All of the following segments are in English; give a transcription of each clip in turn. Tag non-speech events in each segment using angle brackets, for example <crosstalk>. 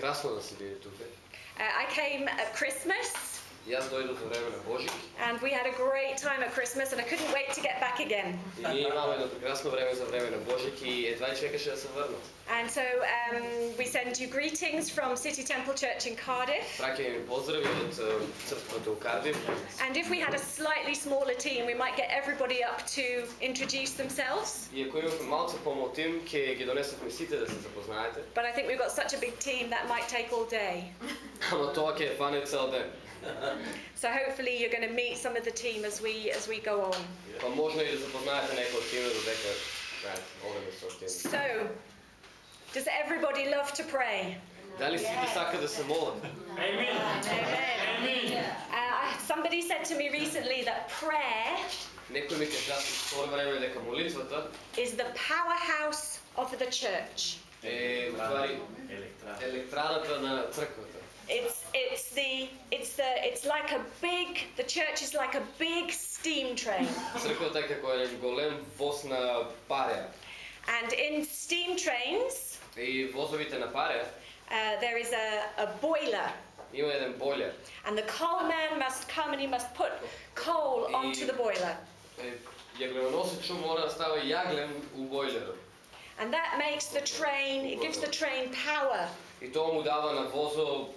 Krasno tukaj? Uh, I came at Christmas. And we had a great time at Christmas and I couldn't wait to get back again. And so um, we send you greetings from City Temple Church in Cardiff. And if we had a slightly smaller team, we might get everybody up to introduce themselves. But I think we've got such a big team that might take all day Ама тоа ќе е фане цел ден. So hopefully you're going to meet some of the team as we as we go on. Па можно и да запознаете некој од тимот додека знаете, одеме со тим. So, does everybody love to pray? Дали сите сака да се молат? Amen. Amen. Uh, somebody said to me recently that prayer Некој ми кажа со скоро време дека молитвата is the powerhouse of the church. е уствари Електрана. електраната на црквата. It's it's the it's the it's like a big the church is like a big steam train. Црквата е како еден голем воз на паре. And in steam trains, И возовите на паре uh, there is a, a boiler. има еден бойлер. And the coal man must come and he must put coal onto the boiler. Е, Јагленоносечо мора да става јаглен у бойлерот. And that makes the train, it gives the train power. И тоа му дава на возо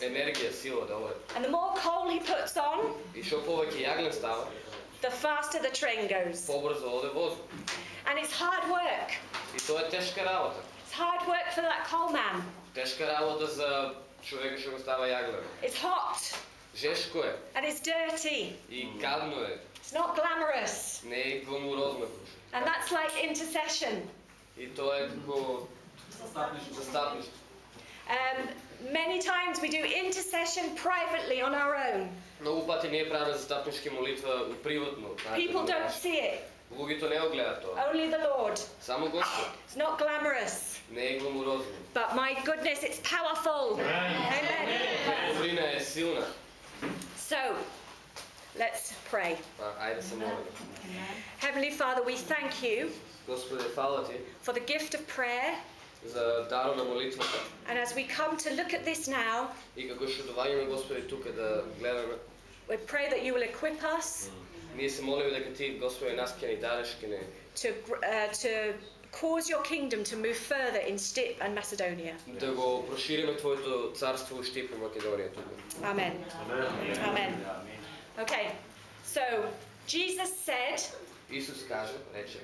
енергија, сила да оде. And the more coal he puts on, И што повеќе јаглен става, the faster the train goes. побрзо оде возо. And it's hard work. И тоа е тешка работа. It's hard work for that coal man. Тешка работа за човека што го става јаглен. It's hot Жешко е and it's dirty. и гадно е, It's not glamorous. не е гламурозно. And that's like intercession. И тоа е како застапнишко. Um, many times we do intercession privately on our own. Многу пати ние правиме застапнишки молитва приватно. знаете, People на don't наш. see it. Луѓето не го гледаат тоа. Only the Lord. Само Господ. It's not glamorous. Не е гламурозно. But my goodness, it's powerful. Amen. Добрина е силна. So, let's pray. Па, ајде се молиме. Heavenly Father, we thank you Господи, фала ти for the gift of prayer. за дарот на молитвата. And as we come to look at this now, И како што доаѓаме Господи тука да гледаме, we pray that you will equip us ние се молиме дека ти Господи нас ќе ни дадеш, ќе ни to, gr- uh, to cause your kingdom to move further in Stip and Macedonia. да го прошириме твоето царство у Штип и Македонија тука. Amen. Amen. Okay, so Jesus said, Исус каже, рече,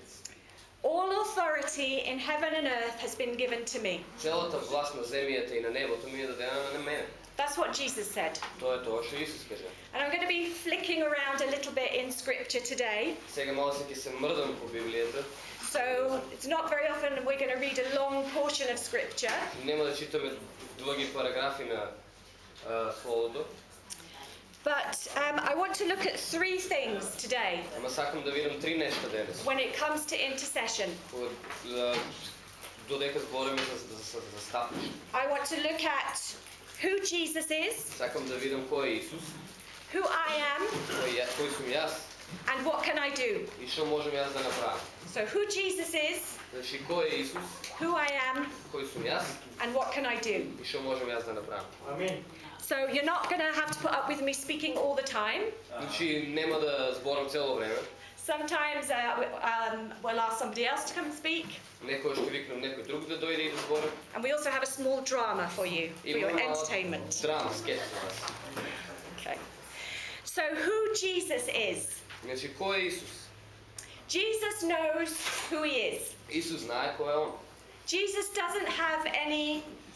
All authority in heaven and earth has been given to me. целата власт на земјата и на небото ми е дадена на мене. That's what Jesus said. Тоа е тоа што Исус каже. And I'm going to be flicking around a little bit in scripture today. Сега мало се ќе се мрдам по Библијата. So it's not very often we're going to read a long portion of scripture. Нема да читаме длъги параграфи на а, Словото, But um, I want to look at three things today when it comes to intercession. I want to look at who Jesus is, who I am, and what can I do? So who Jesus is, who I am, and what can I do? Amen. што можем јас да направам. Амин. So you're not going to have to put up with me speaking all the time. Значи нема да зборам цело време. Sometimes uh, we- um, we'll ask somebody else to come and speak. Некој ќе викнам некој друг да дојде и да збори. And we also have a small drama for you, for your Имаме мала entertainment. Драма, скет за вас. Okay. So who Jesus is. Значи кој е Исус? Jesus knows who he is. Исус знае кој е он. Jesus doesn't have any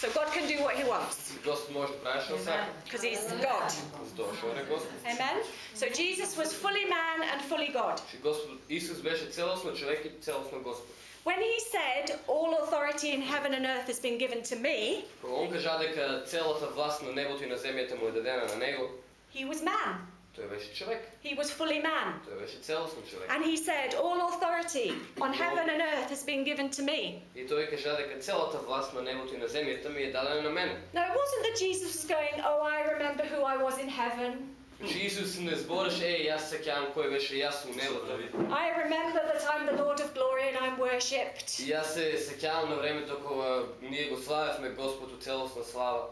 So God can do what he wants Господ може да прави што сака. because he's God. Затоа што е Господ. Amen. So Jesus was fully man and fully God. Че Господ Исус беше целосно човек и целосно Господ. When he said, All authority in heaven and earth has been given to me, Кога он кажа дека целата власт на небото и на земјата му е дадена на него, he was man. Той беше човек. He was fully man. Той беше цялостен човек. And he said, All authority on heaven and earth has been given to me. И той кажа дека цялата власт на небото и на земята ми е дадена на мене. Now, it wasn't that Jesus was going, Oh, I remember who I was in heaven. Че Исус не збореше, е, јас се сеќавам кој беше јас у небото. I remember that I'm the Lord of glory and I'm worshipped. И јас се сеќавам на времето кога ние го славевме Господ у целосна слава.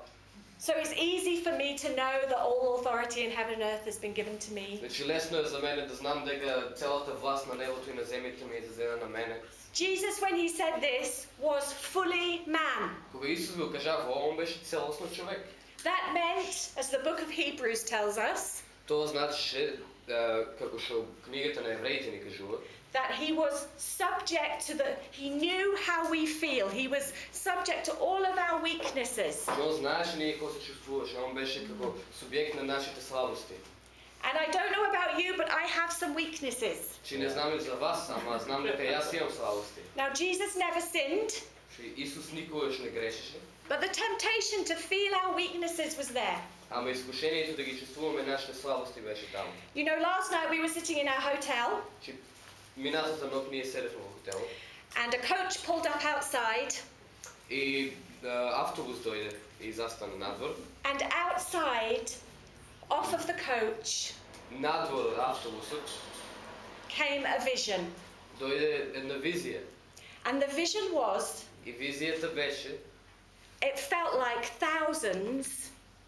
So it's easy for me to know that all authority in heaven and earth has been given to me. Значи лесно е за мене да знам дека целата власт на небото и на земјата ми е дадена на мене. Jesus, when he said this, was fully man. Кога Исус го кажава, он беше целосно човек. That meant, as the book of Hebrews tells us, Тоа значеше, да, како што книгата на евреите ни кажува, that he was subject to the, he knew how we feel. He was subject to all of our weaknesses. че он знаеше ние како се чувствуваше, он беше како субјект на нашите слабости. And I don't know about you, but I have some weaknesses. Че не знам и за вас, ама знам дека јас имам слабости. Now, Jesus never sinned, Че Исус никогаш не грешеше, but the temptation to feel our weaknesses was there. ама искушението да ги чувствуваме нашите слабости беше там. You know, last night we were sitting in our hotel, Че минатата ног ние седевме во хотел and a coach pulled up outside, и а, автобус дојде и застана надвор. and outside, off of the coach, Надвор од автобусот came a vision. дојде една визија. And the vision was, И визијата беше, it felt like thousands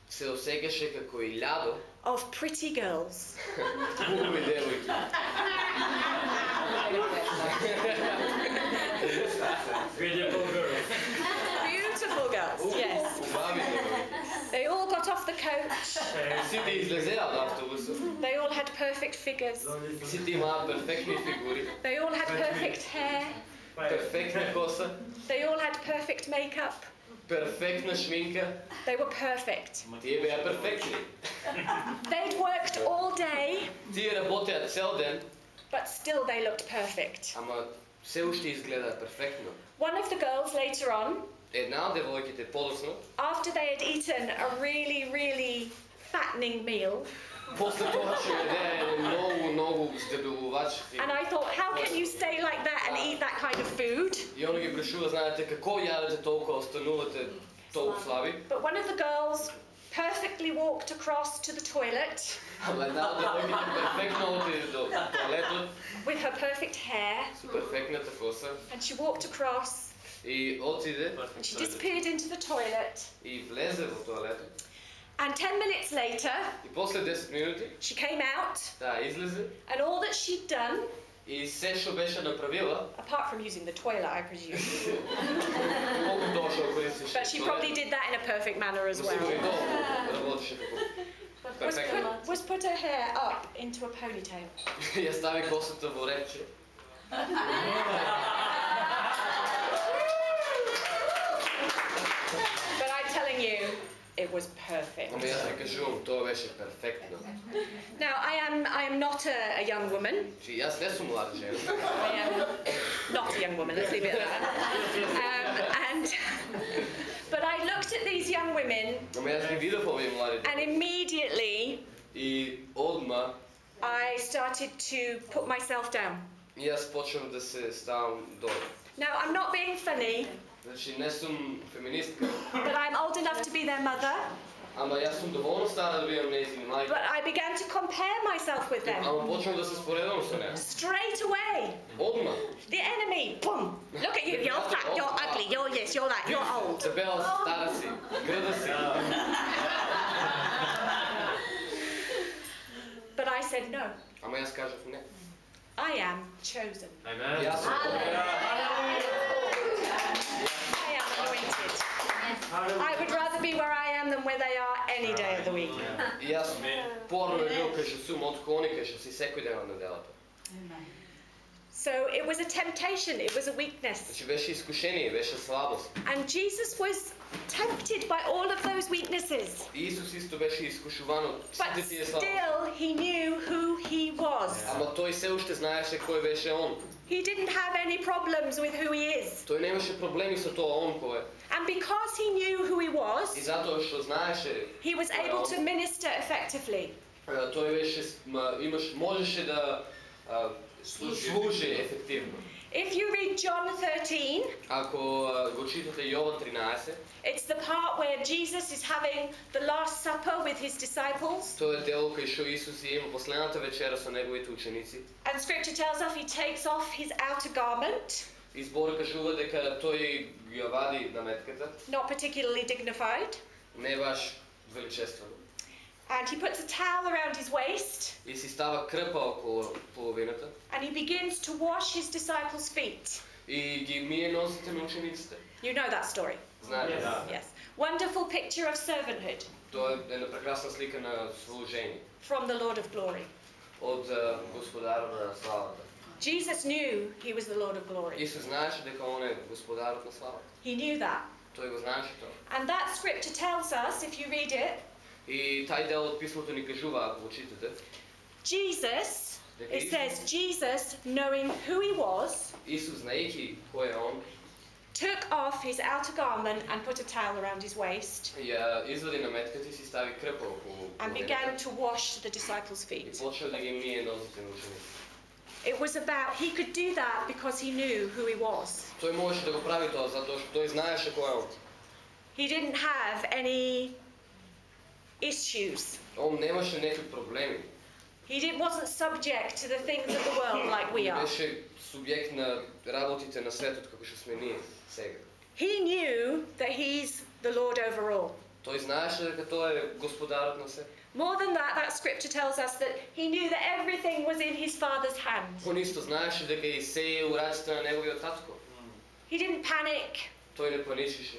се осеќаше како илјадо of pretty girls. Beautiful girls. Beautiful girls, yes. They all got off the coach. They all had perfect figures. They all had perfect hair. They all had perfect makeup. перфектна шминка. They were perfect. Тие беа перфектни. They'd worked all day, Тие работеа цел ден, but still they looked perfect. ама се уште изгледаат перфектно. One of the girls later on, Една од девојките подоцна, after they had eaten a really, really fattening meal, после тоа што јадеа еден многу, многу здебелувач and I thought, how can you stay like that and eat that kind of food? и оно ги прашува, знаете, како јадете толку, останувате толку слаби? But one of the girls perfectly walked across to the toilet <laughs> Ама една од девојките перфектно отиде до тоалетот with her perfect hair, со перфектната коса and she walked across и отиде and she disappeared into the toilet. And 10 minutes later, И после 10 минути, she came out, таа излезе and all that she'd done, и се што беше направила, apart from using the toilet, I presume, <laughs> колку тоа што користеше. but she probably did that in a perfect manner as Но сигурно и well, тоа работеше како was перфектно. put, was put her hair up into a ponytail. Ја стави косата во репче. it was perfect. Now I am I am not a, a young woman. I am not a young woman. Let's leave it at that. Um, and but I looked at these young women. And immediately. I started to put myself down. Now I'm not being funny. Значи не сум феминистка, but I'm old enough to be their mother. ама јас сум доволно стара да бидам нејзини мајка. But I began to compare myself with them. Ама почнав да се споредувам со неа. Straight away. Одма. The enemy, boom. Look at you, you're fat, you're ugly, you're this, you're that, you're old. Дебела си, стара си, грда си. But I said no. Ама јас кажав не. I am chosen. Amen. Јас сум I I would rather be where I am than where they are any day of the week. Še. Amen. So it was a temptation, it was a weakness. Значи беше искушение, беше слабост. And Jesus was tempted by all of those weaknesses. И Исус исто беше искушуван од But сите тие слабости. still, he knew who he was. Ама тој се уште знаеше кој беше он. He didn't have any problems with who he is. Тој немаше проблеми со тоа он кој е. And because he knew who he И was, затоа што знаеше, he was able to minister effectively. а, той беше, с- ма, имаш, можеше да а, служи ефективно. If you read John 13, Ако а, го читате Йован 13, it's the part where Jesus is having the Last Supper with his disciples. тој е дел кај што Исус ја има последната вечера со неговите ученици. And scripture tells us he takes off his outer garment, И збор кажува дека тој ја вади наметката, not particularly dignified, не баш величествено, and he puts a towel around his waist и си става крпа околу половината and he begins to wash his disciples' feet. и ги мие носите на учениците. You know that story. Знаете? Да. Yes. Wonderful picture of servanthood Тоа е една прекрасна слика на служение from the Lord of glory. од а, Господарот на славата. Jesus knew he was the Lord of glory. Исус знаеше дека он е Господарот на славата. He knew that. Тој го знаеше тоа. And that scripture tells us, if you read it, И тај дел од писмото ни кажува, ако го читате, Jesus, дека it Исус, says, Jesus, knowing who he was, Исус знаејќи кој е он, took off his outer garment and put a towel around his waist ја извади наметката и си стави крпа околу and половината began to wash the disciples' и feet. почна да ги мие нозите на учениците. It was about, he could do that because he knew who he was. Тој можеше да го прави тоа затоа што тој знаеше кој е он. He didn't have any issues. Он немаше некои проблеми. He didn't, wasn't subject to the things of the world like we Не are. беше субјект на работите на светот како што сме ние сега. He knew that he's the Lord over all. Тој знаеше дека тој е господарот на се. More than that, that scripture tells us that he knew that everything was in his father's hands. Он исто знаеше дека и се е у раците на неговиот татко. He didn't panic. Тој не паничеше.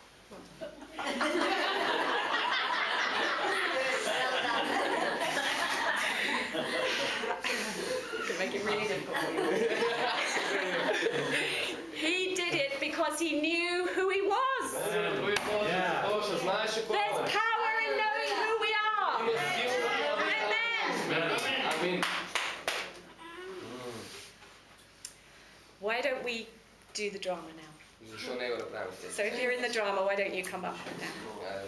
he did it because he knew who he was. Yeah. There's power in knowing who we are. Amen. Why don't we do the drama now? Sure a. So if you're in the drama, why don't you come up now? Um,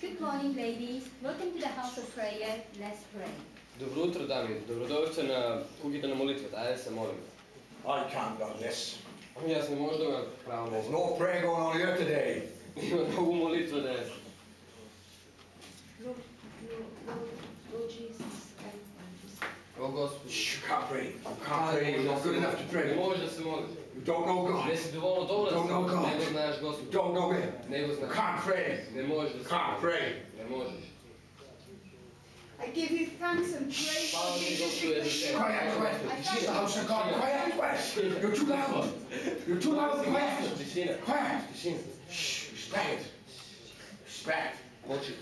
Good morning, ladies. Welcome to the house of prayer. Let's pray ali dobrodošće na kugitana molitve, daj se molim. I can't do this. Ja se ne možem pravo There's no prayer going on here today. Ima mnogo molitve da je. Lord, Lord, Lord You can't pray. You can't pray. You're not good enough to pray. Ne možeš da se moliš. You don't know God. Ne si dovoljno dobro da se moliš. Nego znaš Gospod. Don't know Him. Nego znaš. Can't pray. Ne možeš da se moliš. Can't pray. Ne možeš. I give you thanks and praise. Слава ти Господи за тебе. Quiet, quiet. This is the house of God. Quiet, quiet. You're too loud. You're too loud. Quiet. Тишина. Quiet. Тишина. Shh. Respect. Respect. Мълчи.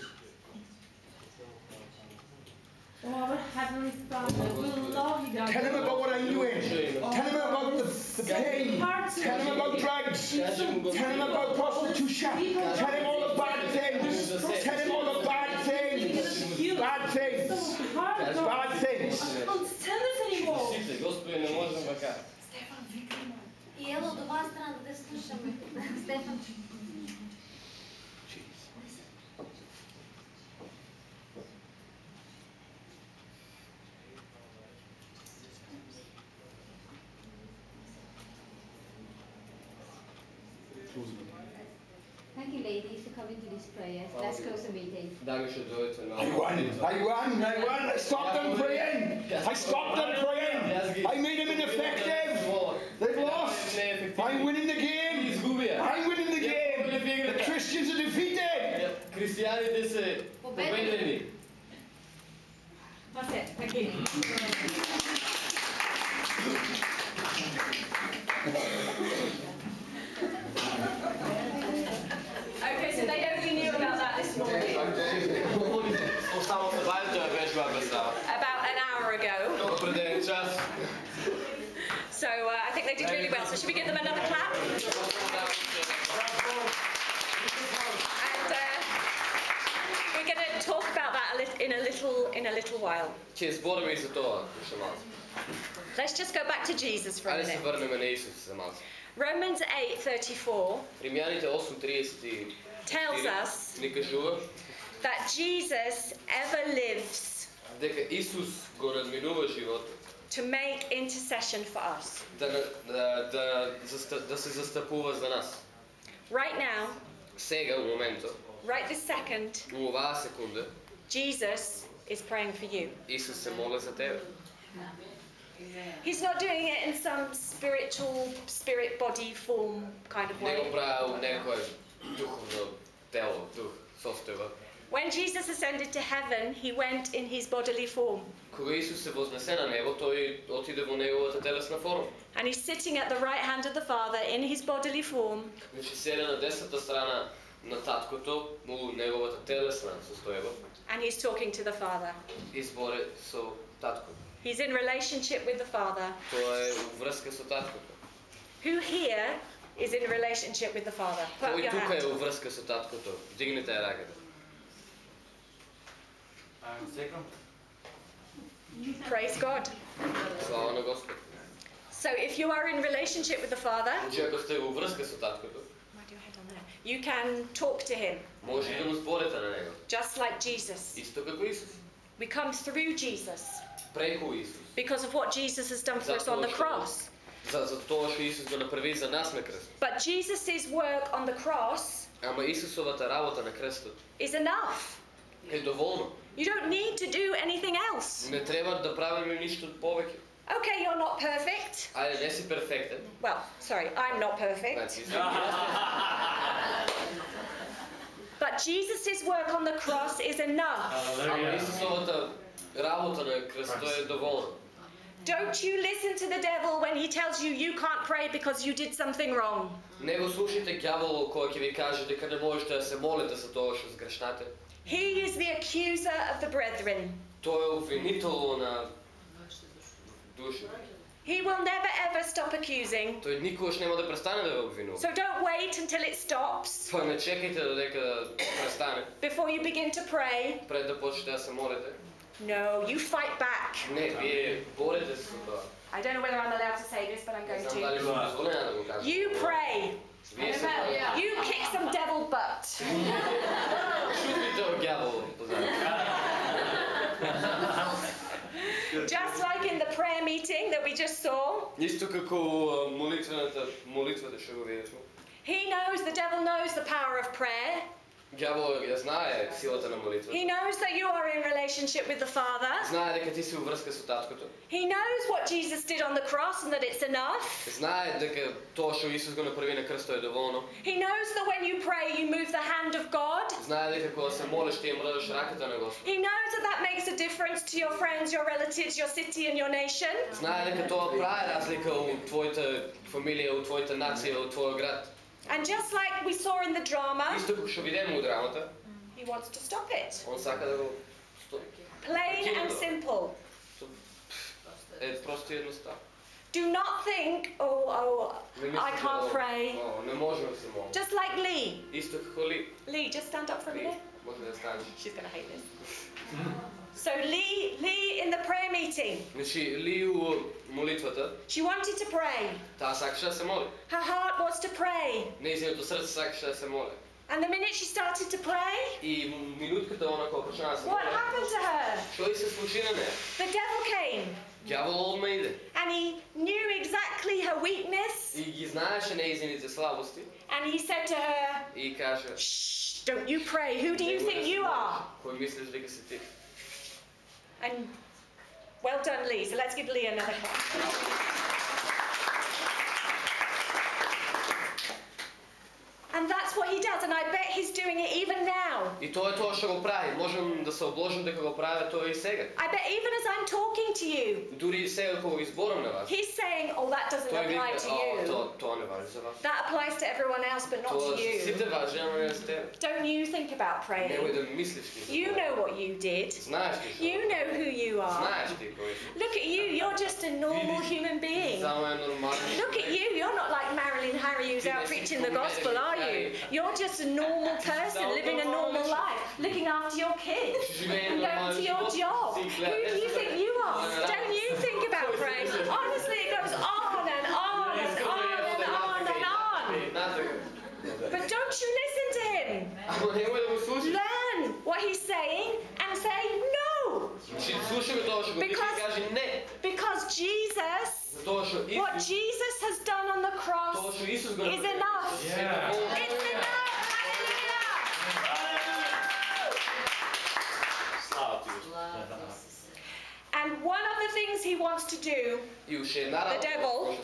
Oh, our Heavenly Father, we love you, God. Tell him about what I'm doing. Tell him about the, the pain. Tell him about drugs. Tell him about prostitution. Tell him all the bad things. Tell him all the bad things. Bad things. Hard, God. Bad things. Don't tell us anymore. Тишите, Господи, не можем вака. И ело до вас страна да слушаме. Стефан. Thank you, ladies, for coming to this prayer. Let's close the meeting. Danke schön, Leute. I won, I won, I won. I stopped them praying. I stopped them praying. I made them ineffective. They've lost. I'm winning the game. Изгубия. I'm winning the game. The Christians are defeated. Християните са победени. That's it. Thank you. <laughs> they did really well. So should we give them another clap? And uh, we're going to talk about that a lit- in a little in a little while. Ще изборим и за това, ще малко. Let's just go back to Jesus for a Хайде се minute. върнем на Исус за малко. Romans 8:34 Римяните 8.34 tells us ни кажува that Jesus ever lives дека Исус го надминува живота to make intercession for us. да, да, да, заста- да се застъпува за нас. Right now, Сега, в момента, right this second, в оваа секунда, Jesus is praying for you. Исус се моля за тебе. He's not doing it in some spiritual, spirit body form kind of Не го way. правя у некое духовно тело, дух, состоева. When Jesus ascended to heaven, he went in his bodily form. Кога Исус се вознесе на небо, той отиде во неговата телесна форма. And he's sitting at the right hand of the Father in his bodily form, Значи седе на десната страна на таткото, му неговата телесна состоева, and he's talking to the Father. и зборе со таткото. He's in relationship with the Father. Тоа е врска со таткото. Who here is in relationship with the Father? Put up Кој your тука е hand. во врска со таткото? Дигнете ја раката. I'm second. Praise God. Слава на Господ. So if you are in relationship with the Father, Значи ако сте во врска со таткото, Why do your head on there? you can talk to him, може и да му зборете на него. just like Jesus. Исто како Исус. We come through Jesus Преку Исус. because of what Jesus has done for us on the cross. За, за тоа што Исус го направи за нас на крст. But Jesus' work on the cross Ама Исусовата работа на крстот is enough. е доволно. You don't need to do anything else. Не треба да правиме ништо повеќе. Okay, you're not perfect. Ајде, не си перфектен. Well, sorry, I'm not perfect. Значи, But Jesus' work on the cross is enough. ама Hallelujah. Исусовата работа на крстот е доволна. Don't you listen to the devil when he tells you you can't pray because you did something wrong. Не го слушайте ѓаволот кој ќе ви каже дека не можете да се молите за тоа што сгрешнате. He is the accuser of the brethren. Тој е обвинител на души. He will never ever stop accusing. Тој никогаш нема да престане да ве обвинува. So don't wait until it stops Па не чекайте додека престане before you begin to pray. пред да почнете да се молите. No, you fight back. Не, вие борете се со тоа. I don't know whether I'm allowed to say this, but I'm Не going знам дали to. сум дозволена да го кажам. You pray. Вие се молите. You kick some devil butt. Шутите од ѓаволот <laughs> позади. Just like in the prayer meeting that we just saw, Исто како а, молитвената молитвата што го видевме. he knows, the devil knows the power of prayer. Ѓаволот ја знае силата на молитвата. He knows that you are in relationship with the Father. Знае дека ти си во врска со таткото. He knows what Jesus did on the cross and that it's enough. Знае дека тоа што Исус го направи на крстот е доволно. He knows that when you pray, you move the hand of God. Знае дека кога се молиш ти ја мрдаш раката на Господ. He knows that that makes a difference to your friends, your relatives, your city, and your nation. Знае дека тоа прави разлика у твојата фамилија, у твојата нација, у твојот град. And just like we saw in the drama, Исто како што видиме у драмата, he wants to stop it. он сака да го стои. Plain and simple. Е просто и едноставно. Do not think, oh, oh, Не I мислите, can't «О, pray. о, не можем да се молим. Just like Lee. Исто како ли? Lee, just stand up for a minute. Може да станеш. She's going to hate this. <laughs> So Lee, Lee in the prayer meeting, Значи, Ли у молитвата, she wanted to pray. таа сакаше да се моли. Her heart was to pray. Нејзиното срце сакаше да се моли. And the minute she started to pray, И минут Лютката она која почна да се What моле. happened to her? Што и се случи на неа? The devil came Ѓавол одма иде and he knew exactly her weakness и ги знаеше неизините слабости and he said to her, и каже Shh, don't you pray. Who do you think you are? Кој мислиш дека си ти? And well done, Lee. So let's give Lee another clap. And that's what he does, and I bet he's doing it even now. И тоа е тоа што го прави. Можем да се обложим дека го прави тоа и сега. I bet even as I'm talking to you, Дури и сега кога ги зборам на вас. he's saying, Oh, that doesn't Тој apply вика, to "О, you. тоа тоа не важи за вас. That applies to everyone else, but not Тоа to you. сите важи, ама не за тебе. Don't you think about Немој praying. да мислиш ти. за You тоа. know what you did. Знаеш ти што. You know who you are. Знаеш ти кој си. Look at you, you're just a normal human being. Само е нормално. Look at you, you're not like Marilyn Harry who's out preaching the gospel, are you? you. You're just a normal person living a normal life, looking after your kids and going to your job. Who do you think you are? Don't you think about praise? Honestly, it goes on and on and on and on and on. But don't you listen to him. <laughs> Learn what he's saying and say no. Because, because Jesus, what Jesus has done on the cross is enough. Yeah. It's enough. And one of the things he wants to do, the devil,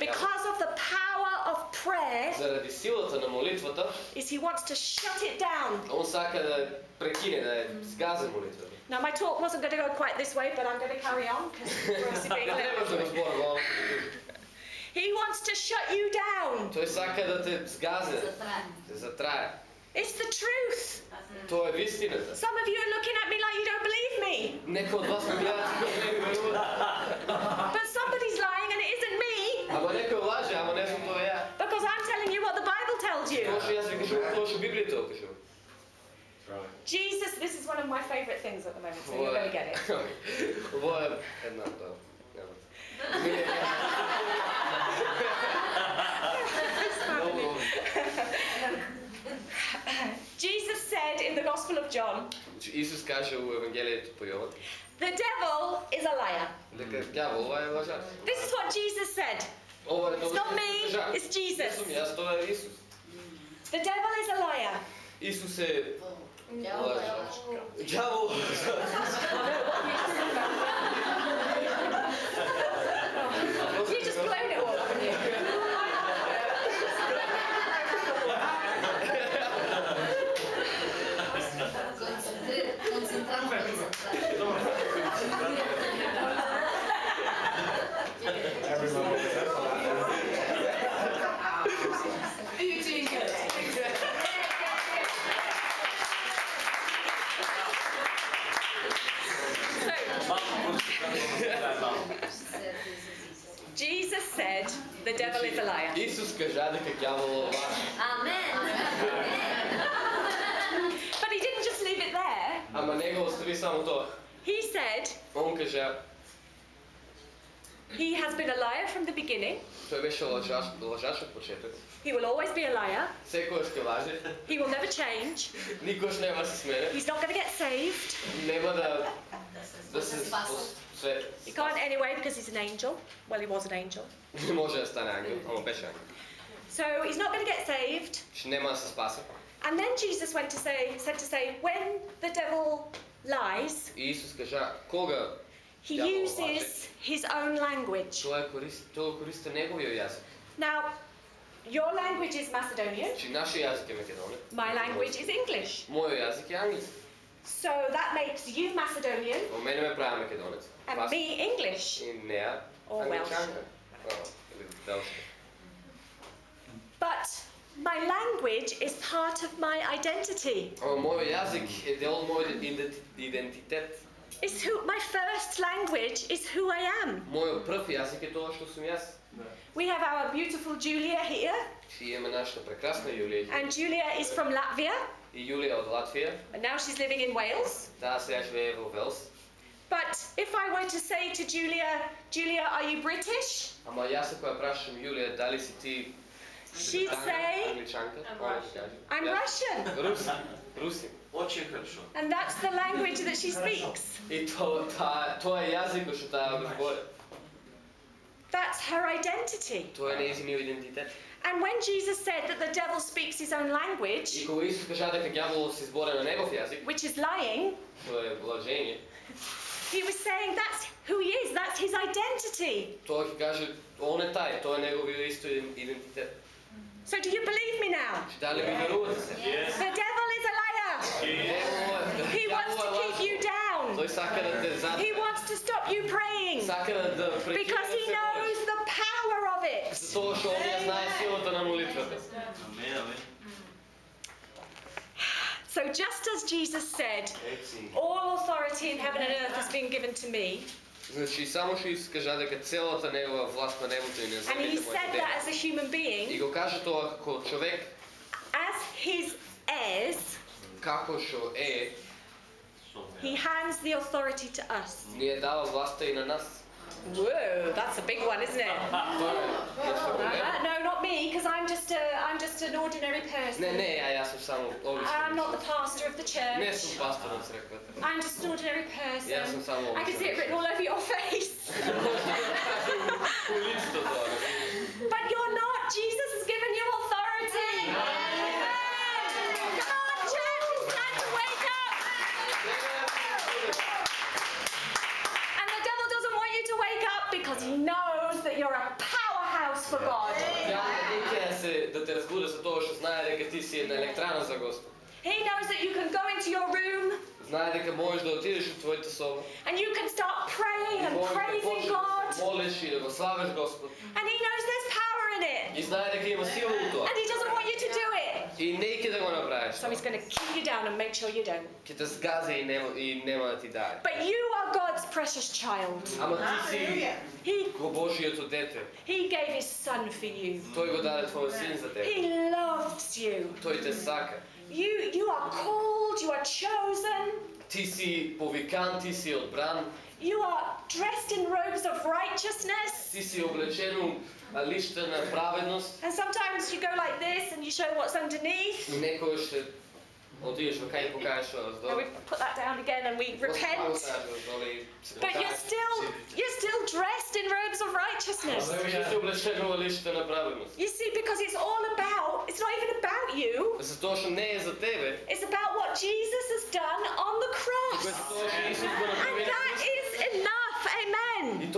because of the power of prayer, is he wants to shut it down. он сака да прекине, да ја сгази молитвата. Now, my talk wasn't going to go quite this way, but I'm going to carry on because we're obviously being Не требаш да го there. зборам главно. He wants to shut you down. Тој сака да те сгази, да те затрае. It's the truth. Тоа е вистината. Some of you are looking at me like you don't believe me, Нека од вас <laughs> ме гледат како не ми веруват. but somebody's lying and it isn't me Ама некој лаже, ама не сум тоа ја. because I'm telling you what the Bible tells Тоа you. што јас ви кажувам, тоа што Библијата го кажува. Jesus, this is one of my favourite things at the moment, so you're going to get it. Ова е една тоа. Нема. Много. Jesus said in the Gospel of John, Значи, Исус каже у Евангелието по Јован the devil is a liar. дека ѓавол е лажач. This is what Jesus said. Ова е It's not me, лажач. it's Не Jesus. сум јас, тоа е Исус. The devil is a liar. Исус е Gobble. Gobble. Gobble. liar. Исус кажа дека ѓавол лаже. But he didn't just leave it there. Ама не го остави само тоа. He said Он кажа, he has been a liar from the beginning. тој беше лажач, лажач од почеток. He will always be a liar. Секојаш ќе лаже, He will never change. никош нема се смене, He's not going to get saved. нема да да се спос- све He can't anyway because he's an angel. Well, he was an angel. не може да стане ангел, ама беше ангел. So he's not going to get saved. Че нема да се спасе. And then Jesus went to say, said to say, when the devil lies, И Исус кажа, кога he Devil uses his own language. тоа е користи, тоа користи неговиот јазик. Now, your language is Macedonian. Значи нашиот јазик е македонец. My language is English. Мојот јазик е англиски. So that makes you Macedonian Во мене ме прави македонец. and Вас me English. и неа Or англичанка. О, или велшка. But my language is part of my identity. Ама мојот јазик е дел од мојот иденти- идентитет. It's who my first language is who I am. Мојот прв јазик е тоа што сум јас. We have our beautiful Julia here, Си имаме нашата прекрасна Јулија and Julia is from Latvia, и Јулија од Латвија. and now she's living in Wales. Таа сега живее во Велс. But if I were to say to Julia, Julia, are you British? Ама јас ако ја прашам Јулија дали си ти She'd британка, say, англичанка, I'm она ќе Russian. каже. I'm Јас- Russian. Руси. Руси. Очень хорошо. And that's the language that she speaks. И то, та, тоа е јазикот што таа го збори. That's her identity. Тоа е нејзиниот идентитет. And when Jesus said that the devil speaks his own И language, кога Исус кажа дека ѓаволот се збори на негов јазик, which is lying, тоа е лажење, he was saying that's who he is, that's his identity. тоа ќе каже он е тај, тоа е неговиот исто идентитет. So do you believe me now? Yes. The devil is a liar. Yes. He wants to keep you down. He wants to stop you praying. Because he knows the power of it. So just as Jesus said, all authority in heaven and earth has been given to me. Значи, само што Исус кажа дека целата негова власт на небото и на and he земјата му е said that дадена. as a human И being, го кажа тоа како човек, as his heirs, како што е, he hands the authority to us. ни е дава власта и на нас. Whoa, that's a big one, isn't it? <laughs> no, not me, because I'm just a, I'm just an ordinary person. I'm not the pastor of the church. I'm just an ordinary person. I can see it written all over your face. <laughs> but you're not. Jesus has given you authority. because he knows that you're a powerhouse for God. Дяволот не ќе се да те разбуди за тоа што знае дека ти си една електрана за Господ. He knows that you can go into your room Знае дека можеш да отидеш у твојата соба. and you can start praying и and можеш да praising почнеш да God. се молиш и да го славиш Господ. And he knows there's power in it. И знае дека има сила у тоа. And he doesn't want you to do it. И не ќе да го направиш. So he's going to keep you down and make sure you don't. Ќе те згази и нема и нема да ти даде. But you are God's precious child. Ама ти си He го Божиото дете. He gave his son for you. Тој го даде твојот син за тебе. He loves you. Тој те сака. You you are called, you are chosen, Ти си повикан, ти си одбран, you are dressed in robes of righteousness. ти си облечен у а, лишта на праведност. And sometimes you go like this and you show what's underneath. И некојаш ще Or we put that down again and we repent. But you're still you're still dressed in robes of righteousness. You see, because it's all about it's not even about you. It's about what Jesus has done on the cross. And that is enough. Amen.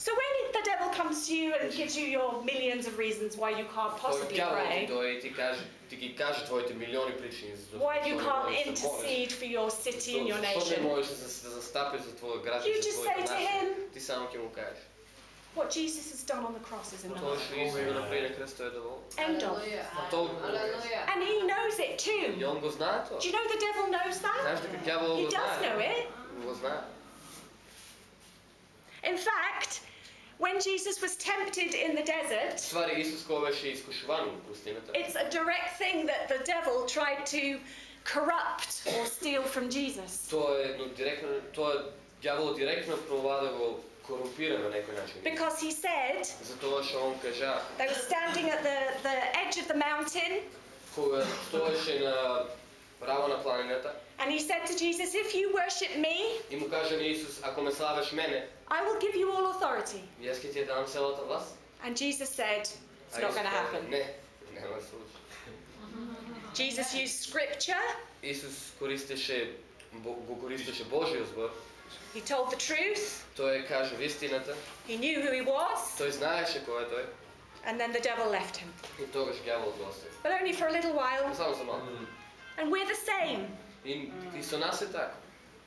So when the devil comes to you and gives you your millions of reasons why you can't possibly pray, why you can't intercede for your city and your nation, you just say to him, what Jesus has done on the cross is enough. End of. And he knows it too. Do you know the devil knows that? He does know it. In fact, when Jesus was tempted in the desert, Ствари Исус кога беше искушуван во пустината. it's a direct thing that the devil tried to corrupt or steal from Jesus. Тоа е едно директно, тоа ѓавол директно пробува да го корумпира на некој начин. Because he said, Затоа што он кажа, they were standing at the, the edge of the mountain, кога стоеше на рава на планината and he said to Jesus, If you worship me, и му кажа на Исус, ако ме славиш мене, I will give you all authority. јас ќе ти ја дам целата власт. And Jesus said, It's А not Исус going to каза, happen. Не, <laughs> нема да се случи. Jesus used scripture, Исус користеше Бо- го користеше Божиот збор. he told the truth, Тој каже вистината. he knew who he was, Тој знаеше кој е тој. and then the devil left him. И тогаш ѓаволот го остави. But only for a little while. Само за малку. And we're the same. И, и со нас е така.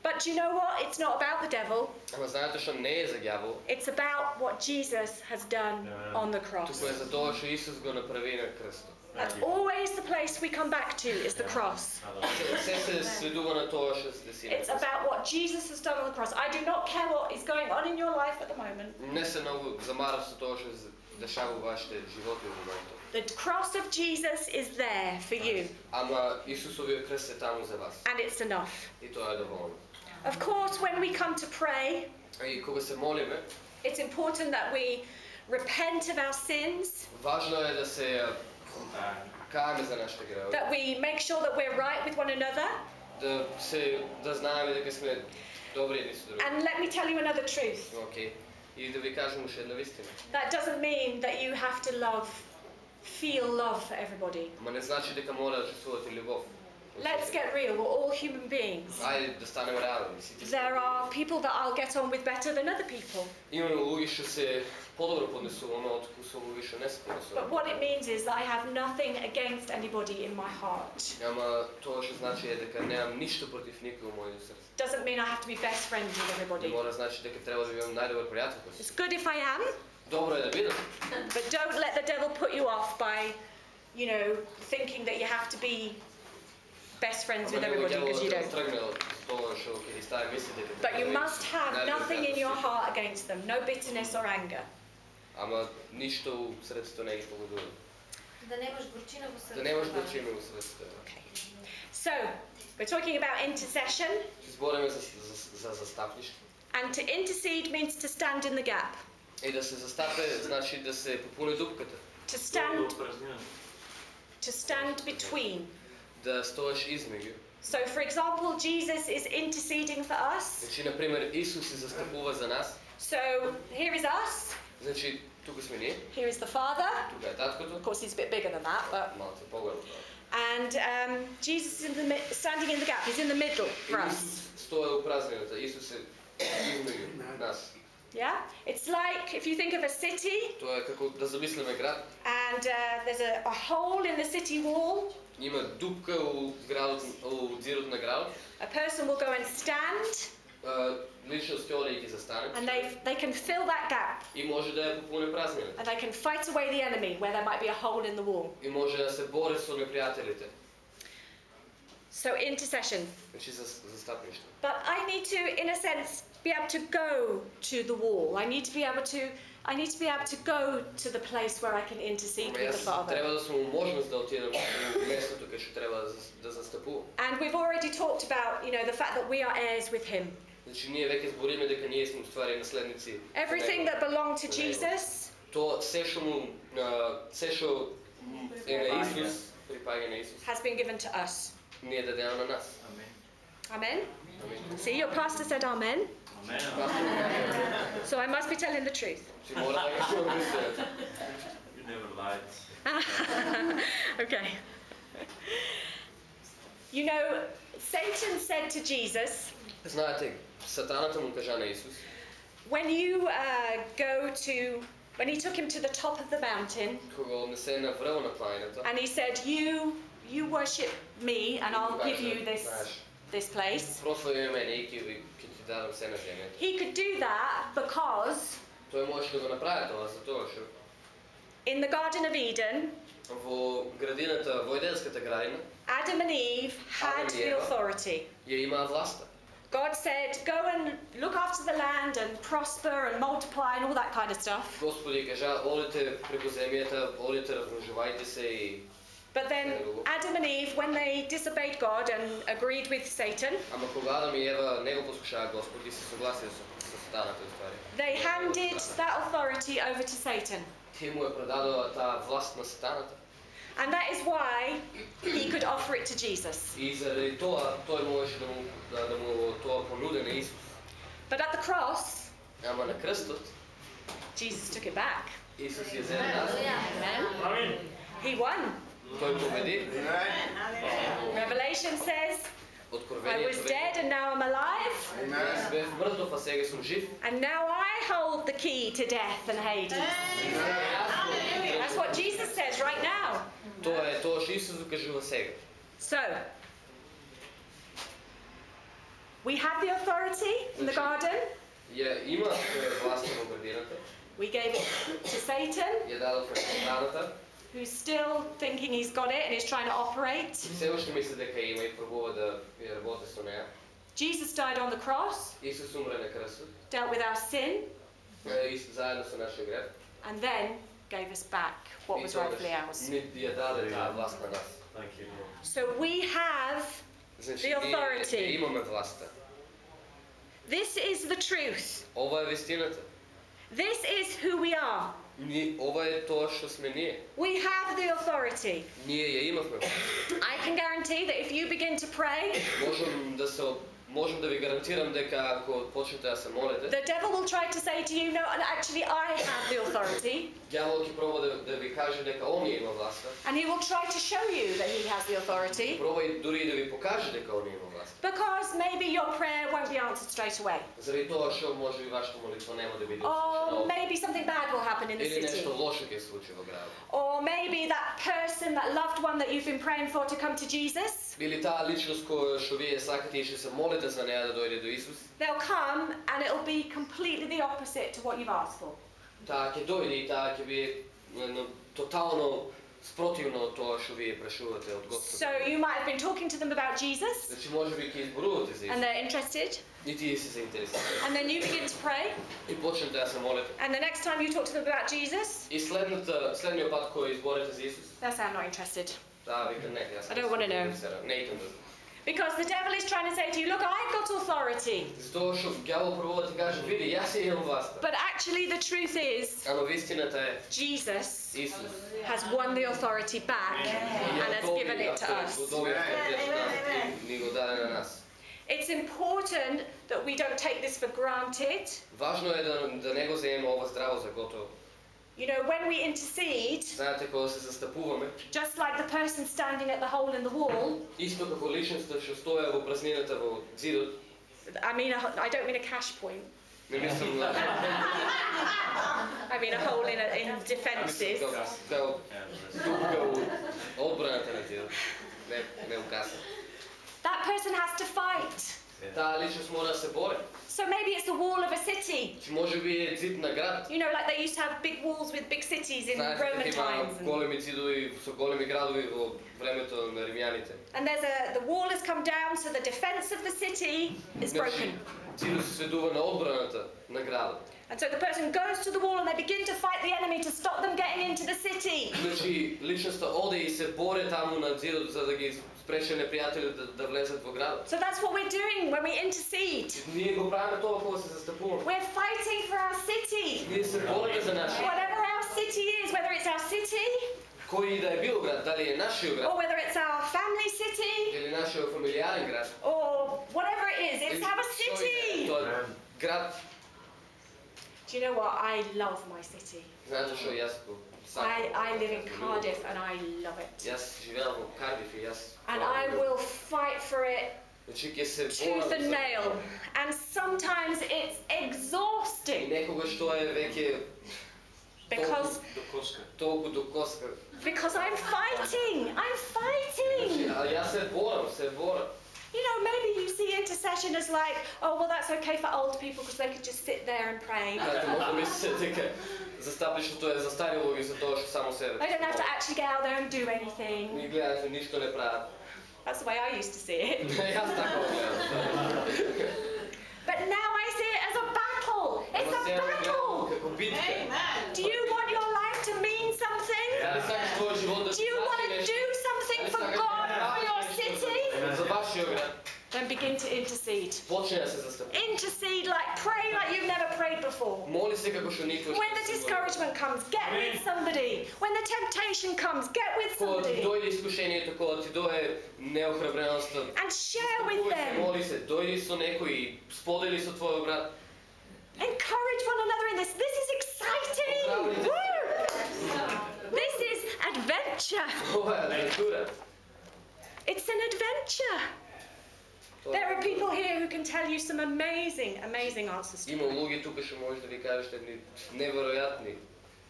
But do you know what? It's not about the devil. Ама знаете што не е за ѓавол, It's about what Jesus has done on the cross. туку е за тоа што Исус го направи на крстот. That's always the place we come back to is the cross. Се се сведува на тоа што се деси. на It's крстот. about what Jesus has done on the cross. I do not care what is going on in your life at the moment. Не се многу замарав со тоа што се дешава во вашите животи во моментот. The cross of Jesus is there for you, Ама Исусовиот крст е таму за вас. and it's enough. Of course, when we come to pray, it's important that we repent of our sins. That we make sure that we're right with one another. And let me tell you another truth. That doesn't mean that you have to love, feel love for everybody let's get real, we're all human beings. I understand it Hayır, realnost. There are people that I'll get on with better than other people. But what it means is that I have nothing against anybody in my heart. Doesn't mean I have to be best friends with everybody. It's good if I am. Dobro je da. But don't let the devil put you off by, you know, thinking that you have to be best friends with ама нема everybody ѓаволот because you да don't. тргне од тоа што ќе ти стави мисли дека But треба you да must бидеш have најдобар nothing in пријател your со сите. heart against them, no bitterness or anger. Ама ништо у срцето не ги погодува. Да немаш горчина во срцето. Да немаш горчина во срцето. Okay. So, we're talking about intercession, Ќе збориме за, за, за застапништво. and to intercede means to stand in the gap, И да се застапе, значи да се попуни дупката. to stand, to stand between. Да стоиш измеѓу. So, for example, Jesus is interceding for us. Значи, например, Исус се застапува за нас. So, here is us, Значи, тука сме ние, here is the Father. тука е таткото. Of course, he's a bit bigger than that, but. Малце по-големо тоа. And um, Jesus is in the, mi- standing in the gap, he's in the middle for us. Исус стои у празнината. Исус е измеѓу нас. Yeah? It's like if you think of a city Тоа е како да замислиме град. and uh, there's a, a hole in the city wall, Има дупка у градот, у дзирот на градот. a person will go and stand А, Личност ќе оде и ќе застане. and they, they can fill that gap И може да ја попуне празнината. and they can fight away the enemy where there might be a hole in the wall. И може да се бори со непријателите. So, intercession. Значи за застапништво. But I need to, in a sense, be able to go to the wall. I need to be able to. I need to be able to go to the place where I can intercede Ама with the јас Father. треба да сум можност да отидам у местото кај што треба да, зас- да застапувам. And we've already talked about, you know, the fact that we are heirs with Him. Значи ние веќе збориме дека ние сме уствари наследници. на Everything него. that belonged to На него. Jesus Тоа се што му а, се што е на Исус, припаѓа на Исус, has been given to us. ни е дадено на нас. Amen. Амин. See, your pastor said Amen. So I must be telling the truth. <laughs> Си мора да ги чувам истината. You never lied. <laughs> okay. You know, Satan said to Jesus, Знаете, сатаната му кажа на Исус, when you uh, go to, when he took him to the top of the mountain, кога однесе на врво на планината, and he said, "You, you worship me, and I'll give you this, this place." He could do that because in the Garden of Eden, Adam and Eve had the authority. God said, Go and look after the land and prosper and multiply and all that kind of stuff. But then Adam and Eve, when they disobeyed God and agreed with Satan, they handed that authority over to Satan. And that is why he could offer it to Jesus. But at the cross, Jesus took it back. Amen. He won. Revelation says, I was dead and now I'm alive. And now I hold the key to death and Hades. That's what Jesus says right now. So, we have the authority in the garden. We gave it to Satan ја дадов на сатаната. who's still thinking he's got it and is trying to operate. Се уште мисли дека има и пробува да ја работи со неа. Jesus died on the cross, Исус умре на крстот, dealt with our sin, е, и заедно со нашиот грев. and then gave us back what И was тогаш rightfully ours. ни ја даде таа власт на нас. Thank you, Lord. So we have, Значи, The ние authority. ја имаме власта. this is the truth. Ова е вистината. This is who we are. Ни, ова е тоа што сме ние. We have the authority. Ние ја имавме. I can guarantee that if you begin to pray, Можам да се можам да ви гарантирам дека ако почнете да се молите, the devil will try to say to you, No, actually, I have the authority. ѓавол ќе проба да, да ви каже дека он ја има власта. And he will try to show you that he has the authority. Проба и дури и да ви покаже дека он има власт. Because maybe your prayer won't be answered straight away. Заради тоа што може и вашата молитва нема да биде Or услушана. maybe something bad will happen in the Или city. нешто лошо ќе се случи во градот. Or maybe that person, that loved one that you've been praying for to come to Jesus, Или таа личност која што вие сакате и што се молите за неа да дојде до Исус, they'll come and it'll be completely the opposite to what you've asked for. таа ќе дојде и таа ќе биде едно тотално спротивно од тоа што вие прашувате од Господ. So you might have been talking to them about Jesus Значи може би ќе изборувате за and Исус. they're interested, И тие се заинтересирани. and then you begin to pray, И почнете да се молите. and the next time you talk to them about Jesus, И следната, следниот пат кој изборите за Исус, they'll say, I'm not interested. таа вика не, јас I don't wanna know. Не итам да знам. Because the devil is trying to say to you, Look, I've got authority. Затоа што ѓавол пробува да ти каже, види, јас ја имам власта. But actually, the truth is, Ама вистината е, Jesus Исус has won the authority back and has given it to us. Го доби авторитетот и ни го даде на нас. It's important that we don't take this for granted. Важно е да, да не го земеме ова здраво за готово. You know, when we intercede, Знаете, кога се застапуваме, just like the person standing at the hole in the wall, исто како личноста што стоја во празнината во зидот, I mean, a, I don't mean a cash point. не <laughs> мислам на... I mean a hole in, a, in defences. Као, као дупка у одбраната на зидот. Не, не у каса. That person has to fight. Таа личност мора да се бори. So maybe it's the wall of a city. Чи може би е зид на град. You know, like they used to have big walls with big cities in Знаете, Roman дека има times. And, големи зидови со големи градови во времето на римјаните. and there's a the wall has come down, so the defense of the city is broken. Зидот се сведува на одбраната на градот. And so the person goes to the wall and they begin to fight the enemy to stop them getting into the city. Значи, личноста оде и се боре таму на зидот за да ги спрече непријатели да, да влезат во градот. So that's what we're doing when we intercede. Ние го правиме тоа кога се застапуваме. We're fighting for our city. Ние се бориме за нашиот Whatever our city is, whether it's our city кој и да е бил град, дали е нашиот град or whether it's our family city или нашиот фамилиарен град. or whatever it is, it's или our што и да е, city. Тоа е град, Do you know what? I love my city. знаете што јас го I, сакам. I live in Cardiff and I love it. Јас живеам во Кардиф и јас And тоа I го will fight for it Значи ќе се tooth борам and за- nail. And sometimes it's И exhausting некогаш тоа е веќе because До коска. толку до коска. because I'm fighting. I'm fighting. Значи, а јас се борам, се борам. You know, maybe you see intercession as like, oh, well, that's okay for old people because they could just sit there and pray. <laughs> Je i za to što samo sebe. I don't have to actually get out there and do anything. Ni gledaš, ništa ne pravi. That's the way I used to see it. <laughs> ja tako <laughs> But now I see it as a battle. It's a battle. Do you want your life to mean something? Do you want to do something for God, for your city? За вашиот град. Then begin to intercede. Почне да се застапи. Intercede like pray like you've never prayed before. Моли се како што никош. When the discouragement comes, get with somebody. When the temptation comes, get with Кога ти somebody дојде искушението, кога ти дојде неохрабреноста, and share with Купувај се, them. моли се, дојди со некој и сподели со твојот брат. Encourage one another in this. This is exciting. Woo! This is adventure. Ова е адвентура. It's an adventure. Тоа- There are people here who can tell you some amazing, amazing answers. to Има луѓе тука што може да ви кажат едни неверојатни.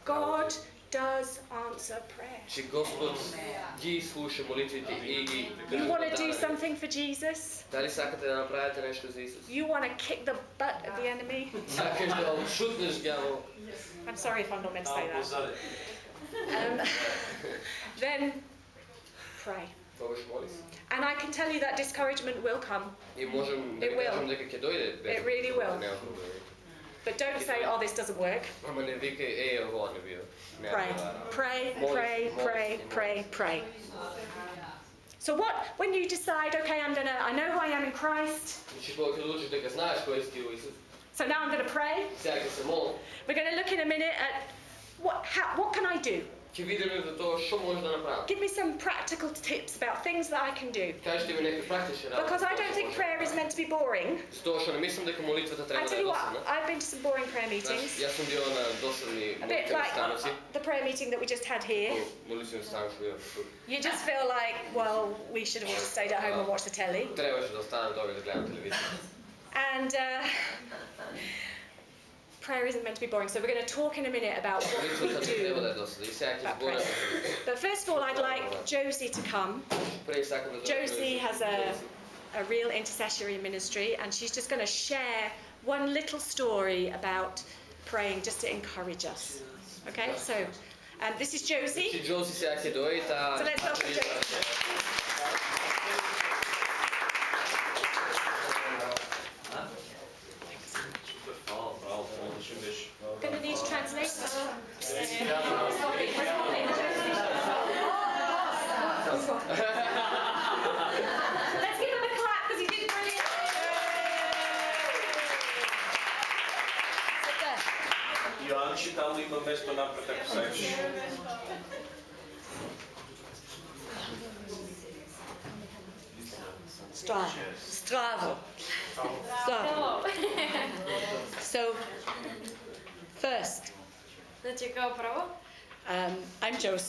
God does answer prayer. Че Господ ги слуша молитвите и ги You want to do дадени. something for Jesus? Дали сакате да направите нешто за Исус? You want to kick the butt of the enemy? Сакаш да го шутнеш ѓавол? I'm sorry if I'm not meant to say Малку that. заде. Um, <laughs> then pray. Тогаш моли се. And I can tell you that discouragement will come. И можем да It ви will. кажем дека ќе дојде. без- It really will. Нема проблеми. But don't say, oh, this doesn't work. Ама не викај, е, ова не бива. Не Pray, одговара. pray, Молиш, pray, молиш, pray, молиш. pray, pray. So what, when you decide, okay, I'm gonna, I know who I am in Christ, Значи кога ќе одлучиш дека знаеш кој си ти во Исус, so now I'm gonna pray. сега ќе се молам. We're gonna look in a minute at what, how, what can I do? Ќе видиме за тоа што може да направи. Give me some practical tips about things that I can do. Кажете ми некои практични работи. Because I don't think prayer is meant to be boring. Затоа што не мислам дека молитвата I треба да tell е you what, досадна. I've been to some boring prayer Знаеш, meetings. јас сум бил на досадни A bit молитвени like станоци. the prayer meeting that we just had here. Молитвени станоци била тук. You just feel like, well, we should have all just stayed at home and watched the telly. Требаше да останам дома и да гледам телевизија. And uh, prayer isn't meant to be boring, so we're going to talk in a minute about what we do about prayer. But first of all, I'd like Josie to come. Josie has a, a real intercessory ministry, and she's just going to share one little story about praying just to encourage us. Okay, so um, this is Josie. So let's welcome Josie.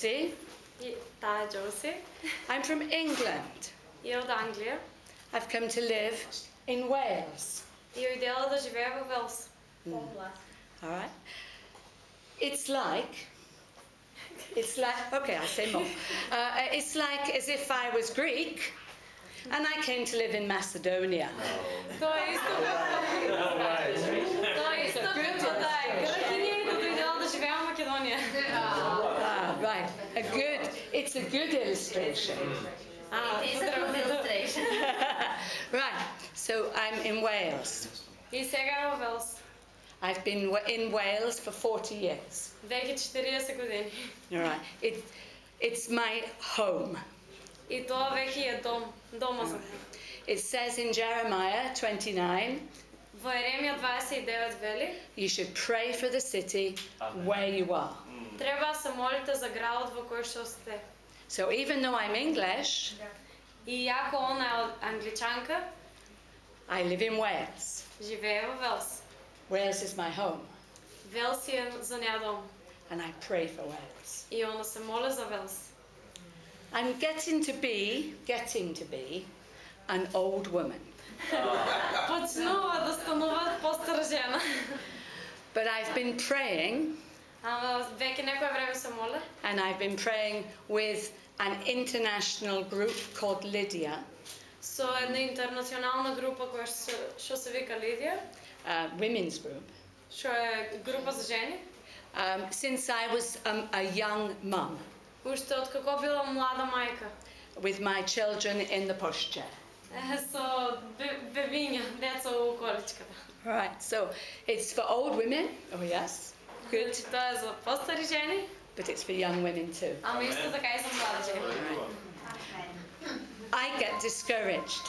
Josie. и та е Джоси I'm from England. и от Англия. I've come to live in Wales. И идеала да живея във Велс. All right. It's like. It's like. Okay, I'll say more. <laughs> Uh, it's like as if I was Greek, and I came to live in Macedonia. То е исто То е исто като да е Гръкиня и да дойдела да живея в Македония. Ah, right. A good. It's a good illustration. А, illustration. <laughs> <laughs> right. So I'm in Wales. И сега във Велс. I've been wa- in Wales for 40 years. Веќе 40 години. All right. It, it's my home. И тоа веќе е дом. Дома съм. It says in Jeremiah 29, Во Еремија 29 вели, you should pray for the city where you are. треба да се молите за градот во кој што сте. So even though I'm English, И јако она е од англичанка, I live in Wales. живее во Велс. Wales is my home, Велс е за неа дом. and I pray for Wales. И она се моле за Велс. I'm getting to be, getting to be, an old woman. Почнува да станува постара жена. But I've been praying, Ама веќе некое време се моле. and I've been praying with an international group called Lydia, со една интернационална група која што, што се вика Лидија, a women's group, што е група за жени. um, since I was um, a young mum Уште од како била млада мајка. with my children in the pushchair. Е, со бе, бебиња, деца у количката. Right, so it's for old women, oh yes, good, Значи, тоа е за постари жени, but it's for young women too. ама исто така и за млади жени. I get discouraged.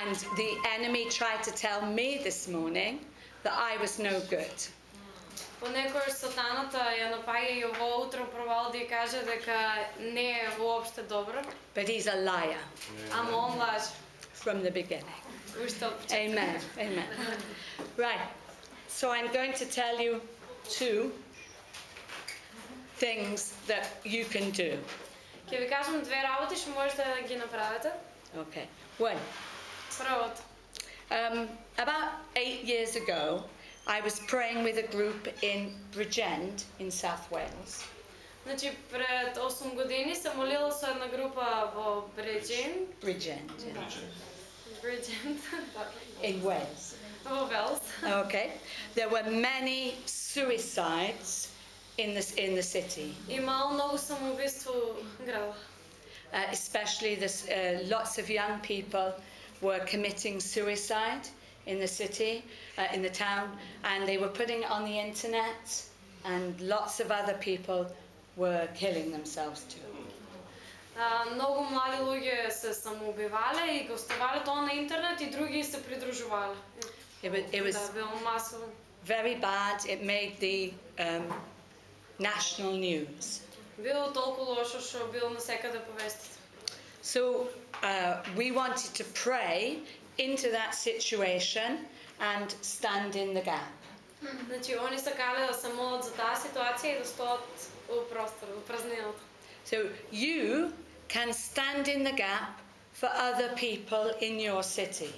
And the enemy tried to tell me this morning that I was no good. Понекогаш сатаната ја напаѓа и ово утро пробал да ја каже дека не е воопште добро, But he's a liar ама он лаже. from the beginning. Уште од почетокот. Amen. Amen. Right. So I'm going to tell you two things that you can do. Ќе ви кажам две работи што можете да ги направите. Okay. One. Првото, Um, about eight years ago, I was praying with a group in Bridgend in South Wales. Значи пред 8 години се молила со една група во Бреджин, Bridgend, yeah. Бреджин, in <laughs> Wales. во Велс. <laughs> Okay. There were many suicides in the, in the city, Имало многу самоубийство во града. uh, especially this, uh, lots of young people were committing suicide in the city, uh, in the town, and they were putting it on the internet, and lots of other people were killing themselves too. А, многу млади луѓе се самоубивале и го оставале тоа на интернет и други се придружувале. It was, it was Да, било масово. very bad. It made the um, national news. Било толку лошо што било насекаде по вестите. So uh, we wanted to pray into that situation and stand in the gap. Значи, они сакале да се молат за таа ситуација и да стоат у простор, у празнината. So you can stand in the gap for other people in your city.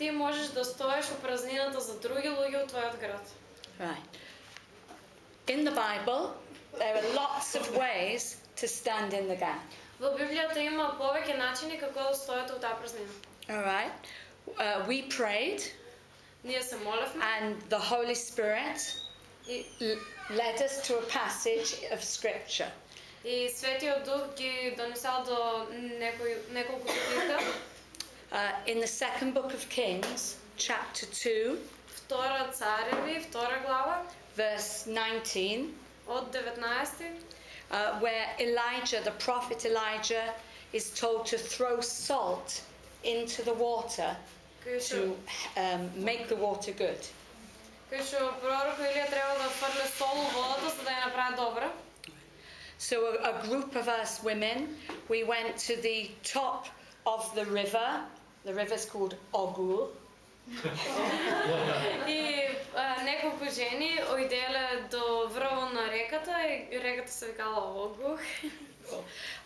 Ти можеш да стоиш у празнината за други луѓе у твојот град. Right. In the Bible, there are lots of ways to stand in the gap. Во Библијата има повеќе начини како да стоите у таа празнина. All right. Uh, we prayed, Ние се молевме and the Holy Spirit и, l- led us to a passage of Scripture. и Светиот Дух ги донесал до некои неколку стиха. Uh, in the second book of Kings, chapter 2, Втора Цареви, втора глава, verse 19, од 19 uh, where Elijah, the prophet Elijah, is told to throw salt into the water кај што to um, make the water good. кај што пророк Илија треба да фрле сол у водата за да ја направи добра. So a, a group of us women, we went to the top of the river. the river is called Ogwr. и а, неколку жени ојделе до врво на реката и реката се викала Огух.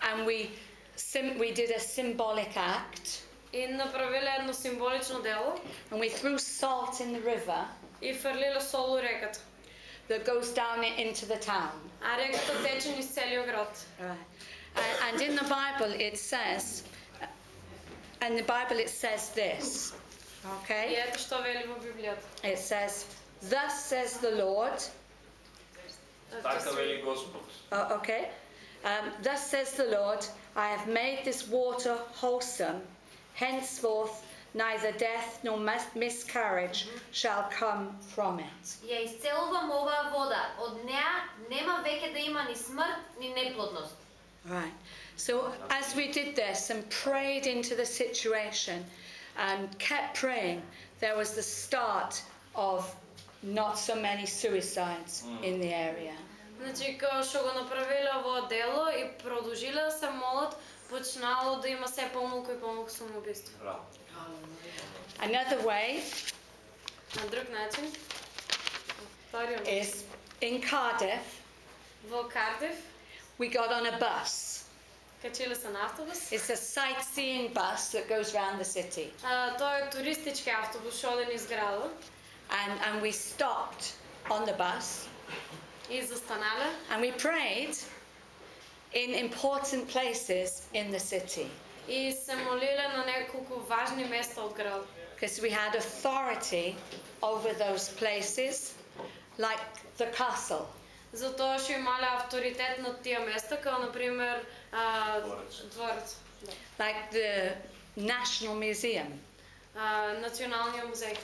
And we sim we did a symbolic act. И направиле едно символично дело. And we threw salt in the river. И фрлиле сол у реката. That goes down into the town. А реката тече низ целиот град. Right. And in the Bible it says and the Bible it says this, И okay? ето што вели во Библијата. It says, Thus says the Lord, Така вели Господ. oh, okay? Um, Thus says the Lord, I have made this water wholesome, henceforth neither death nor mis- miscarriage shall come from it. Ја исцелувам оваа вода. Од неа нема веќе да има ни смрт, ни неплодност. Right. So as we did this and prayed into the situation and kept praying, there was the start of not so many suicides in the area. Значи, као што го направиле ово дело и продолжиле да се молат, почнало да има се помалку и помалку самоубиство. Браво. Another way На друг начин, вториот is in Cardiff, во Кардив, we got on a bus. It's a sightseeing bus that goes around the city. А, тоа е туристички автобус што оде низ градот And, and we stopped on the bus и застанале and we prayed in important places in the city. и се молиле на неколку важни места од градот. because we had authority over those places, like the castle. Затоа што имале авторитет над тие места, како на пример а, Дворец. дворец, да. like the National Museum а, Националниот музеј.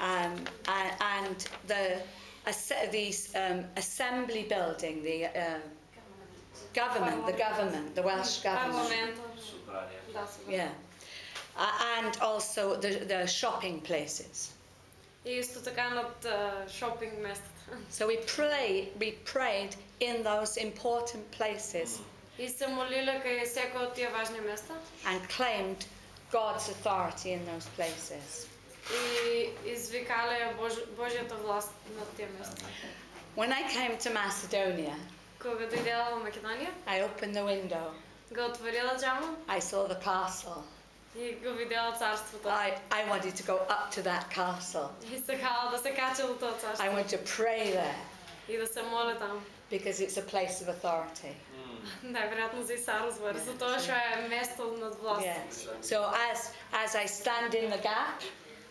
um, and, and the, asse- the um, Assembly Building, the uh, government, the government, the Welsh government. Парламентот. Собрание. Да, се Yeah. Uh, and also the, the shopping places. И исто така над а, шопинг местата. So we pray, we prayed in those important places И се молиле кај секој од тие важни места and claimed God's authority in those places. и извикале Бож, Божјата власт над тие места. When I came to Macedonia, Кога дојдела во Македонија, I opened the window. го отворила џамот I saw the castle. и го видела царството. I, I wanted to go up to that castle. И сакала да се каче до тоа I царство wanted to pray there и да се моле таму. because it's a place of authority. Најверојатно за Иса разбор, затоа што е место над власт. Yes. So as as I stand in the gap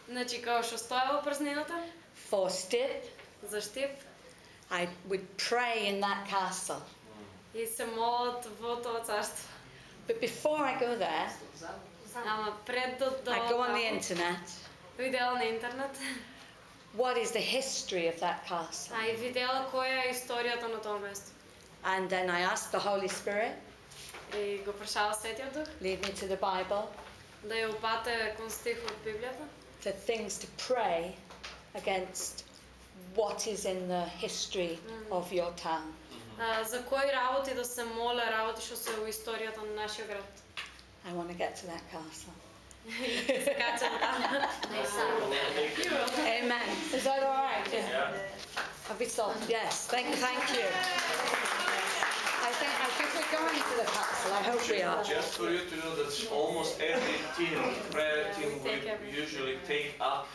Значи, као што стоја во празнината, for Stip, за Штип, I would pray in that castle. и се молат во тоа царство. But before I go there, Ама пред да да I go on the таму, internet. видела на интернет, What is the history of that castle? а и видела која е историјата на тоа место. And then I asked the Holy Spirit, И го прашава Светиот Дух lead me to the Bible, да ја упате кон стих од Библијата, for things to pray against what is in the history of your town. а, за кои работи да се моле, работи што се во историјата на нашиот град. I want to get to that castle. Така че таму. Amen. Is that all right? Yeah. Have we stopped? Yes. Thank, thank you. going to the I hope we are. Just for you to know that almost every team, prayer team, we usually take up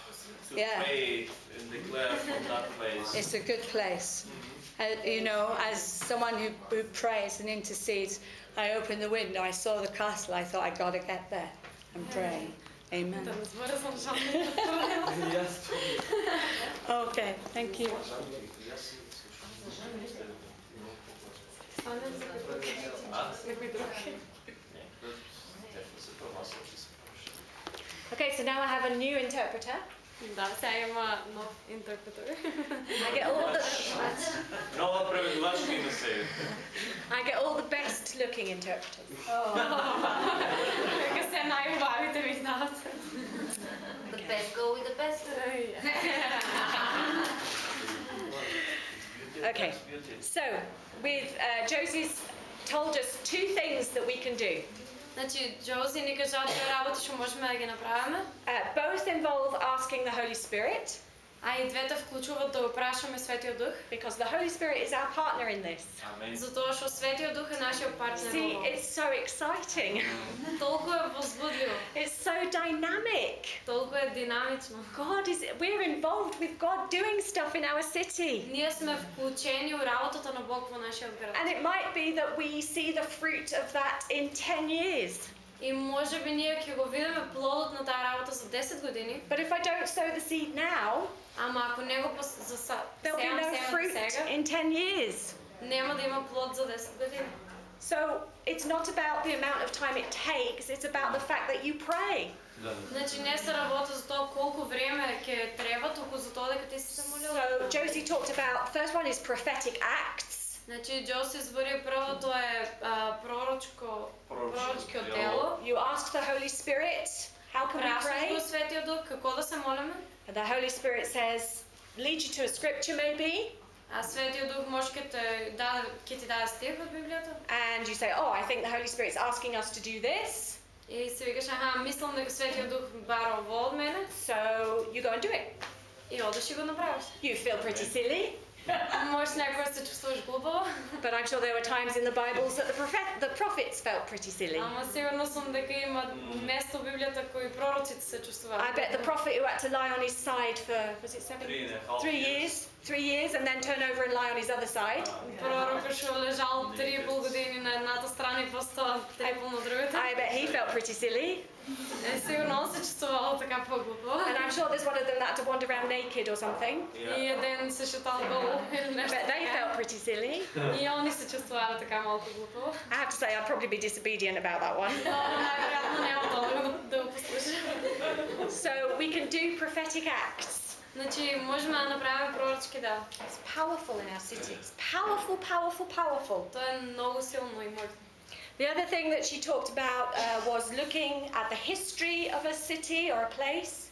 to yeah. pray the declare from that place. It's a good place. Uh, you know, as someone who, who prays and intercedes, I opened the window, I saw the castle, I thought, I've got to get there and pray. Amen. <laughs> okay, thank you. Некој друг. Okay, so now I have a new interpreter. Да, сега има нов интерпретор. I get all the Нова преведувачка има се. I get all the best looking interpreters. Дека се најубавите ми знаат. The best go with the best. <laughs> Okay, so with uh, Josie's told us two things that we can do. Значи, Джози ни кажа две работи што можеме да ги направиме, Uh, both involve asking the Holy Spirit, а и двете вклучуваат да го прашаме Светиот Дух, because the Holy Spirit is our partner in this. Амен. затоа што Светиот Дух е нашиот партнер See, во ова. it's so exciting. Толку е возбудливо, It's so dynamic. толку е динамично. God is, we're involved with God doing stuff in our city. Ние сме вклучени у работата на Бог во нашиот град. And it might be that we see the fruit of that in 10 years. И може би ние ќе го видиме плодот на таа работа за 10 години, But if I don't sow the seed now, ама ако не го пос- за са- there'll be сеам no семето fruit сега, in 10 years. нема да има плод за 10 години. So it's not about the amount of time it takes, it's about the fact that you pray. Значи не се работи за тоа колку време ќе треба, туку за тоа дека ти си се молил. So Josie talked about, first one is prophetic acts. Значи Джоси збори прво тоа е а, пророчко Пророчко пророчкиот дело. дело. You ask the Holy Spirit, how can we Прашаш pray? го Светиот Дух како да се молиме? And the Holy Spirit says, lead you to a scripture maybe, А Светиот Дух може ќе те даде ќе ти даде стих од Библијата. and you say, oh, I think the Holy Spirit's asking us to do this. И си викаш, аха, мислам дека Светиот Дух бара ово од мене. So you go and do it. И одеш и го направиш. You feel pretty silly, Можеш некој се чувствуваш глупаво, but I'm sure there were times in the Bibles that the, prophet, the prophets felt pretty silly. ама сигурно сум дека има место во Библијата кои пророците се чувствуваат. I bet the prophet who had to lie on his side for, was it seven? Three and a half Three years, three years and then turn over and lie on his other side. I bet he felt pretty silly. and I'm sure there's one of them that had to wander around naked or something. Yeah. But they felt pretty silly. I have to say, I'd probably be disobedient about that one. so we can do prophetic acts. Значи, можем да направим пророчки да. It's powerful in our city. It's powerful, powerful, powerful. То е много силно и мощно. The other thing that she talked about uh, was looking at the history of a city or a place.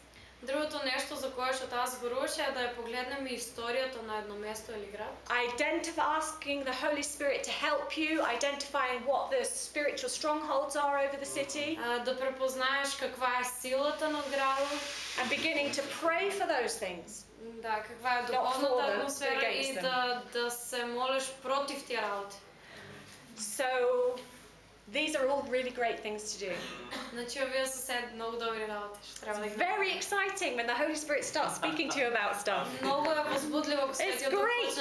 Другото нещо за кое што таа зборуваше е да ја погледнеме историјата на едно место или град. Identify asking the Holy Spirit to help you, identifying what the spiritual strongholds are over the city, А, да препознаеш каква е силата на градот, and beginning to pray for those things. да, каква е духовната атмосфера и да, да се молиш против тия работи. So These are all really great things to do. <coughs> It's very exciting when the Holy Spirit starts speaking to you about stuff. <coughs> it's great.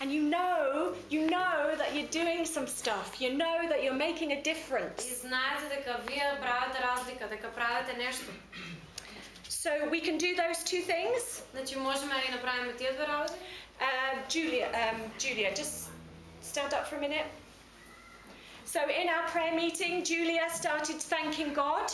And you know, you know that you're doing some stuff. You know that you're making a difference. <coughs> So we can do those two things. Uh, Julia, um, Julia, just stand up for a minute. So in our prayer meeting, Julia started thanking God.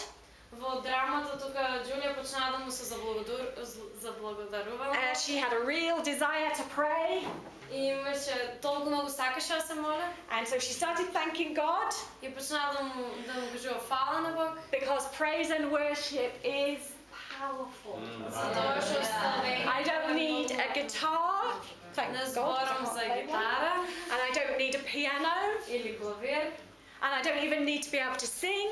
Во драмата тука Джулија почна да му се заблагодару- заблагодарувала. Uh, she had a real desire to pray, И имаше толку многу сакаше да се моля and so she started thanking God и почна да му да му кажува фала на Бог. because praise and worship is powerful. Mm. I don't need a guitar. Thank God. And I don't need a piano. And I don't even need to be able to sing.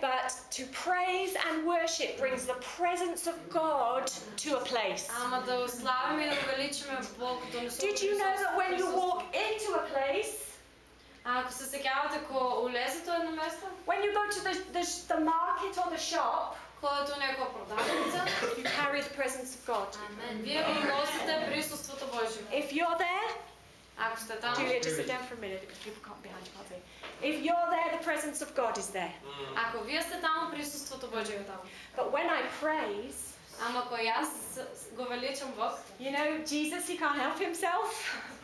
But to praise and worship brings the presence of God to a place. Did you know that when you walk into a place, А ако се сеќавате ко улезете во едно место, when you go to the, the, the market or the shop, ходите у некоја продавница, you carry the presence of God. Амен. вие го носите присуството Божие. If you're there, Ако сте там, Julia, just sit down for a minute because people can't behind you, can't see. If you're there, the presence of God is there. ако вие сте там, присуството Божие е там. But when I praise, Ама ако јас го величам Бог, you know, Jesus, he can't help himself. <laughs>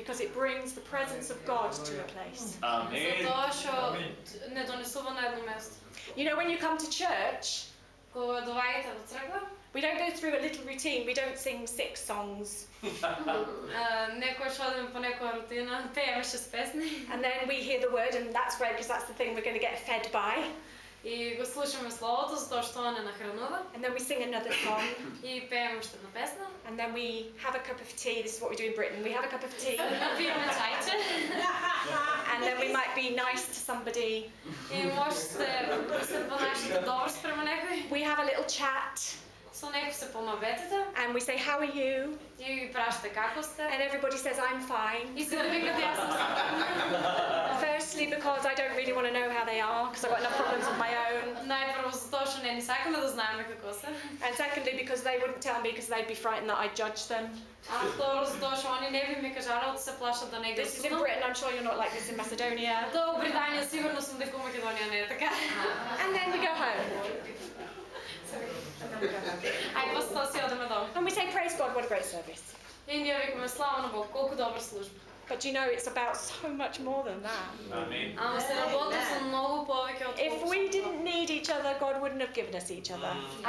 because it brings the presence of God to a place. Amen. You know, when you come to church, we don't go through a little routine, we don't sing six songs. <laughs> and then we hear the word, and that's great because that's the thing we're going to get fed by. и го слушаме словото затоа што не нахранува And then we sing another song, и пееме уште една песна. and then we have a cup of tea. This is what we do in Britain. We have a cup of tea, <laughs> <laughs> Пиеме чајче and then we might be nice to somebody. и можете да се понашате добро спрема некој. We have a little chat, Со некој се помаветите and we say, How are you? и ги прашате како сте. And everybody says, I'm fine. И <laughs> се да викате јас сум Firstly, because I don't really want to know how they are, because I've got enough problems of my own. Најпрво затоа што не ни сакаме да знаеме како се. And secondly, because they wouldn't tell me because they'd be frightened that I'd judge them. А второ затоа што они не би ми кажале од се плашат да не ги This is in осудам. Britain, I'm sure you're not like this in Macedonia. До Британија сигурно сум дека у Македонија не е така. And then we go home. Ajde, posle to svi odemo doma. And we say, praise God, what a great service. I slava na Bog, koliko dobra služba. But you know it's about so much more than that. Amen. If we didn't need each other, God wouldn't have given us each other. Mm.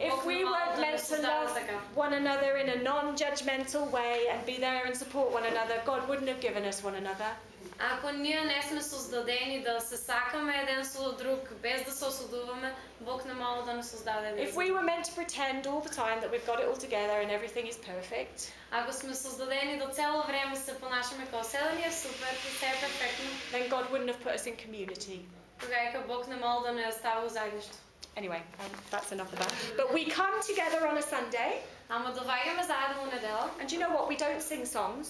If we weren't meant to love one another in a non-judgmental way and be there and support one another, God wouldn't have given us one another Ако ние не сме создадени да се сакаме еден со друг без да се осудуваме, Бог немало да не создаде еден. If we were meant to pretend all the time that we've got it all together and everything is perfect, Ако сме создадени да цело време се понашаме како се да ни е супер и се е перфектно, then God wouldn't have put us in community. тогава Бог немало да не става у заедништво. Anyway, um, that's enough of that. But we come together on a Sunday, Ама доаѓаме заедно у недела and do you know what? We don't sing songs,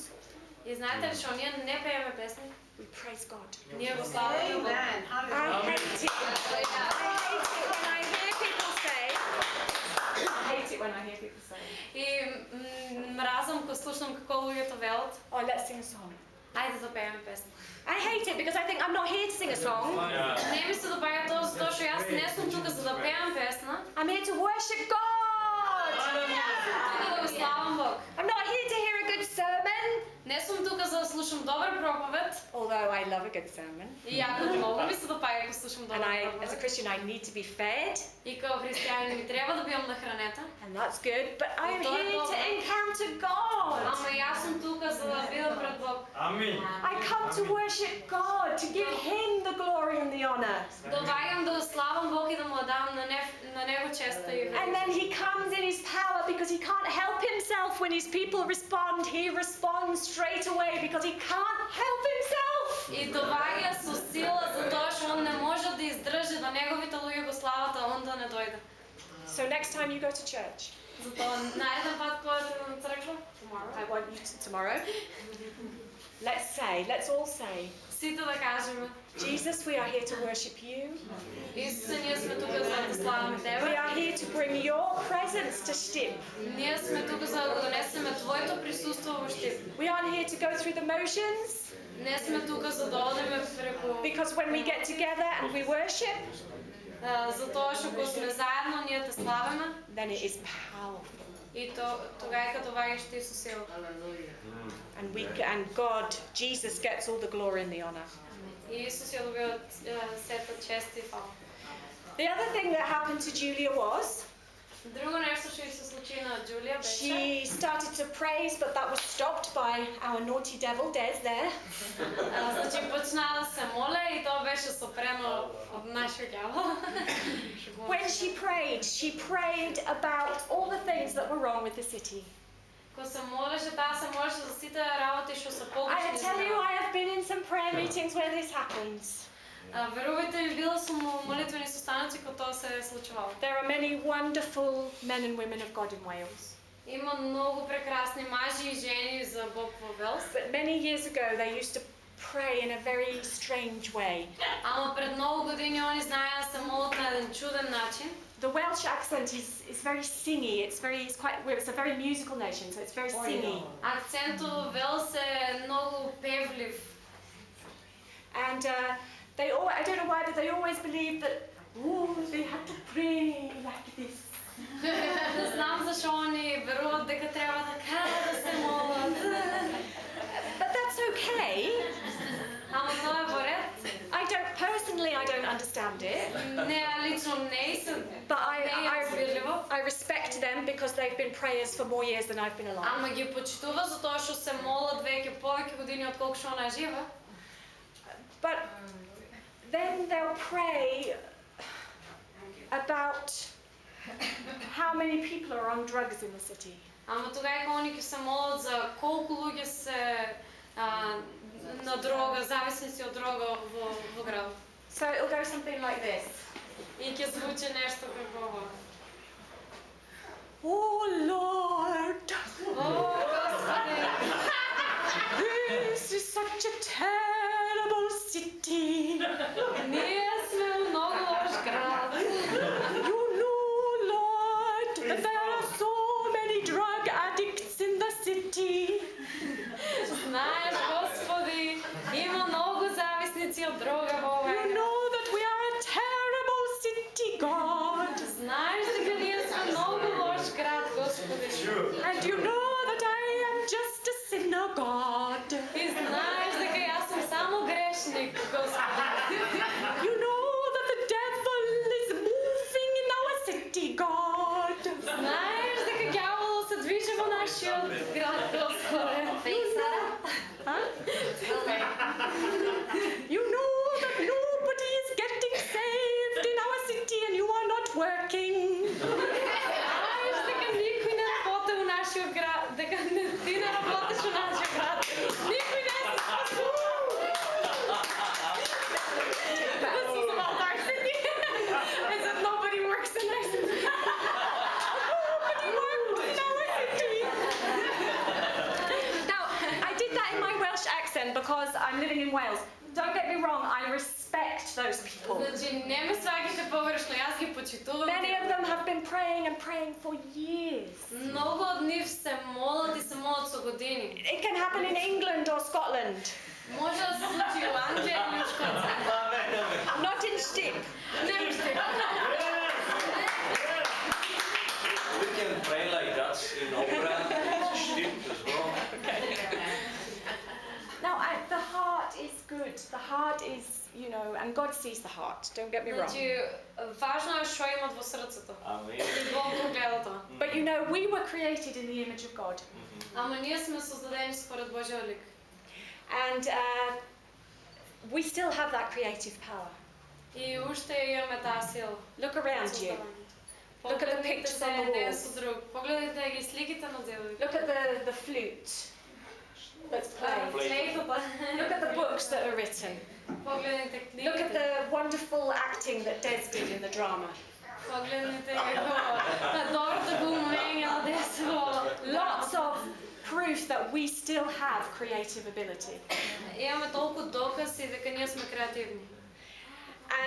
и знаете ли што ние не пееме песни, we praise God. ние го славаме Бог. I hate it. I hate it when I hear people say, I hate it when I hear people say, И м, мразам кога слушам како луѓето велат, oh, let's sing a song. ајде да пееме песни. I hate it because I think I'm not here to sing a song. Не ми се допаѓа тоа затоа што јас не сум тука за да пеам песна, I'm here to worship God. тука да го славам Бог. I'm not here to hear a good sermon, Не сум тука за да слушам добар проповед, although I love a good sermon. и јако многу ми се допаѓа кога слушам And добар I, as a проповед. Christian, I need to be fed, И како христијанин ми треба да бидам нахранета, and that's good. But I'm to je here to dobro. encounter God. ама јас сум тука за да бидам пред Бог. Амин. I come to worship God, to give Him the glory and the honor. Доаѓам да го славам Бог и да му ја дам на, нев, на него честа и And then He comes in His power because He can't help Himself when His people respond. He responds straight away because He can't help Himself. И доаѓа со сила затоа што он не може да издржи да неговите луѓе го слават, а он да не дојде. So next time you go to church, Затоа нареден пат кога ќе на црква, I want you to tomorrow. Let's say, let's all say, сите да кажеме, Jesus, we are here to worship you. Исусе, ние сме тука за да те славаме We Тебе. here to bring your presence to Stip. We aren't here to go through the motions. Because when we get together and we worship, then it is powerful. And God, Jesus gets all the glory and the honor. The other thing that happened to Julia was Друго нешто што ѝ се случи на Џулија беше she started to praise, but that was stopped by our naughty devil Des there. <laughs> а, значи почна да се моле и тоа беше сопрено од нашиот ѓавол. <laughs> When she prayed, she prayed about all the things that were wrong with the city. Кога се молеше, таа се молеше за сите работи што се I погрешни. tell you, I have been in some prayer meetings where this happens. А, Верувајте ми, била сум у молитвени состаноци кога тоа се е случувало. There are many wonderful men and women of God in Wales. Има многу прекрасни мажи и жени за Бог во Велс. But many years ago, they used to pray in a very strange way. Ама пред многу години они знаеа да се молат на еден чуден начин. The Welsh accent is, is very singy. It's very it's quite well, it's a very musical nation, so it's very singy. Акцентот во Велс е многу певлив. And uh, they all I don't know why, but they always believed that oh they had to pray like this. Не знам зашо они веруваат дека треба така да се молат. But that's okay. Ама тоа е во ред. I don't personally I don't understand it. Не, лично не се But I, не е разбирливо. I, I respect them because they've been prayers for more years than I've been alive. Ама ги почитува за тоа што се молат веќе повеќе години од колку што она е жива. But then they'll pray about how many people are on drugs in the city. Ама тогава кога они ќе се молат за колку луѓе се а, на дрога, зависници од дрога во, во град. So it'll go something like this. И ќе звучи нешто како ова. Oh Lord, О, Господи, this is such a terrible city. ние сме многу лош град. You know, Lord, that there are so many drug addicts in the city. Знаеш, Господи, има многу зависници од дрога во You овој град. know that we are a terrible city, God. Знаеш дека ние сме многу лош град, Господи. And you know that I am just a sinner, God. it goes. you погрешно, јас ги почитувам. Many of them have been praying and praying for years. Многу од нив се молат и се молат со години. It can happen in England or Scotland, Може да се случи у Англија или у Шкоција. not in Stip. Не уште. We can pray like that in opera, steep as well. Now, I, the heart is good. The heart is, you know, and God sees the heart. Don't get me wrong. Значи, важно е што имат во срцето. Амин. И Бог го гледа тоа. But you know, we were created in the image of God. Ама ние сме создадени според Божиот лик. And uh, we still have that creative power. И уште имаме таа сила. Look around you. Look at the Погледнете pictures се on the еден walls. со друг. Погледнете ги сликите на зеловите. Look at the, the flute that's playing. Флейтата. Look at the books that are written. Look at the wonderful acting that Des did in the drama. Lots of proof that we still have creative ability.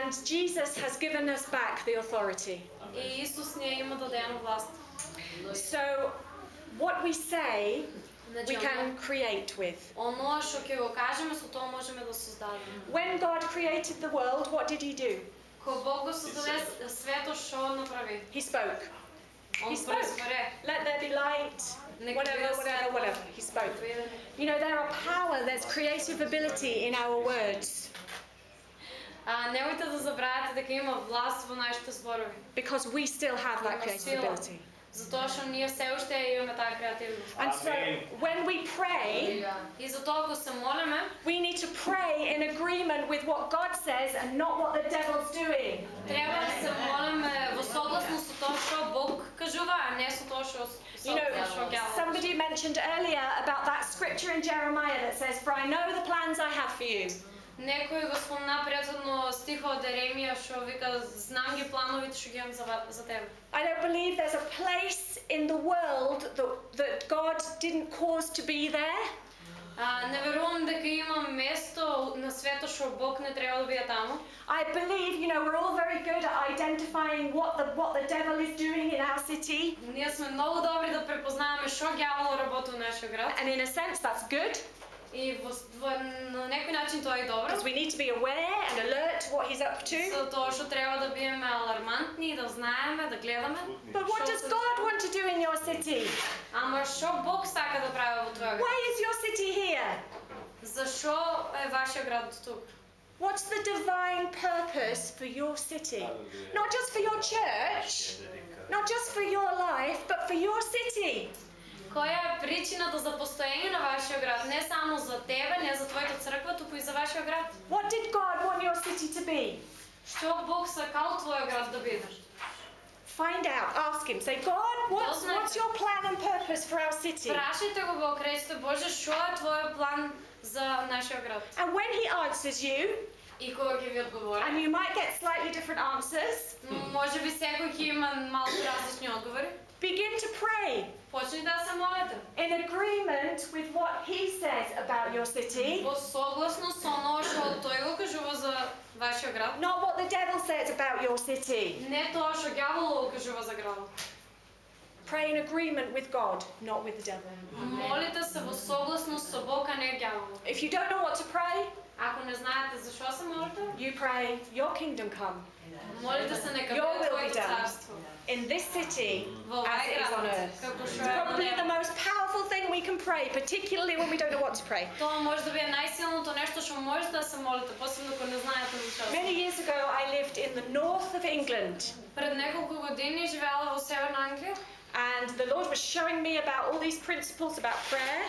And Jesus has given us back the authority. So, what we say we can create with. Оноа што ќе го кажеме, со тоа можеме да создадеме. When God created the world, what did He do? Кога Бог го создаде светот, што он направи? He spoke. Он He spoke. произведе. Let there be light. light, Нека whatever, биде whatever, светло. whatever. He spoke. Виде. You know, there are power, there's creative ability in our words А, немојте да забравяте дека има власт во нашите зборови. because we still have that Има creative сила. ability. Затоа што ние все уште имаме таа креативност. And so when we pray, И затоа ако се молиме, we need to pray in agreement with what God says and not what the devil's doing. треба да се молиме во согласност со тоа што Бог кажува, а не со тоа што You know, што ѓаволот. somebody mentioned earlier about that scripture in Jeremiah that says, For I know the plans I have for you. Некој го спомна претhodно стихот од Еремија што вика знам ги плановите што ги имам за, ва- за тебе. I don't believe there's a place in the world that, that God didn't cause to be there. А, не верувам дека има место на светот што Бог не треба да биде таму. I believe, you know, we're all very good at identifying what the, what the devil is doing in our city. Ние сме многу добри да препознаваме што ѓавол работи во нашиот град. And in a sense, that's good И во, во, на некој начин тоа е добро. because we need to be aware and alert to what he's up to. За тоа што треба да бидеме алармантни, да знаеме, да гледаме. But what што does се God want to do in your city? Ама што Бог сака да прави во твојот град? Why is your city here? Зашо е вашиот град тук? What's the divine purpose for your city? Not just for your church, not just for your life, but for your city. Која е причината за постоење на вашиот град? Не само за тебе, не за твојата црква, туку и за вашиот град. What did God want your city to be? Што Бог сакал твојот град да биде? Find out, ask Him. Say, God, what's, what's your plan and purpose for our city? Прашајте го Бог, речете Боже, што е твојот план за нашиот град? And when He answers you, И кога ќе ви одговори, and you might get slightly different answers, може би секој ќе има малку различни одговори. begin to pray Почнете да се молите. in agreement with what He says about your city, Во согласно со оно што тој го кажува за вашиот град, not what the devil says about your city. не тоа што ѓаволот го кажува за градот. Pray in agreement with God, not with the devil. Молите се во согласност со Бог, а не ѓаволот. If you don't know what to pray, Ако не знаете за што се молите, you pray, Your kingdom come молите се нека Your биде will be твоето done. царство. in this city Во as овај it is on град, earth. како што It's е во probably the небо. most powerful thing we can pray, particularly when we don't know what to pray. Тоа може да биде најсилното нешто што можете да се молите, посебно кога не знаете за што. Many years ago, I lived in the north of England, Пред неколку години живеела во Северна Англија and the Lord was showing me about all these principles about prayer.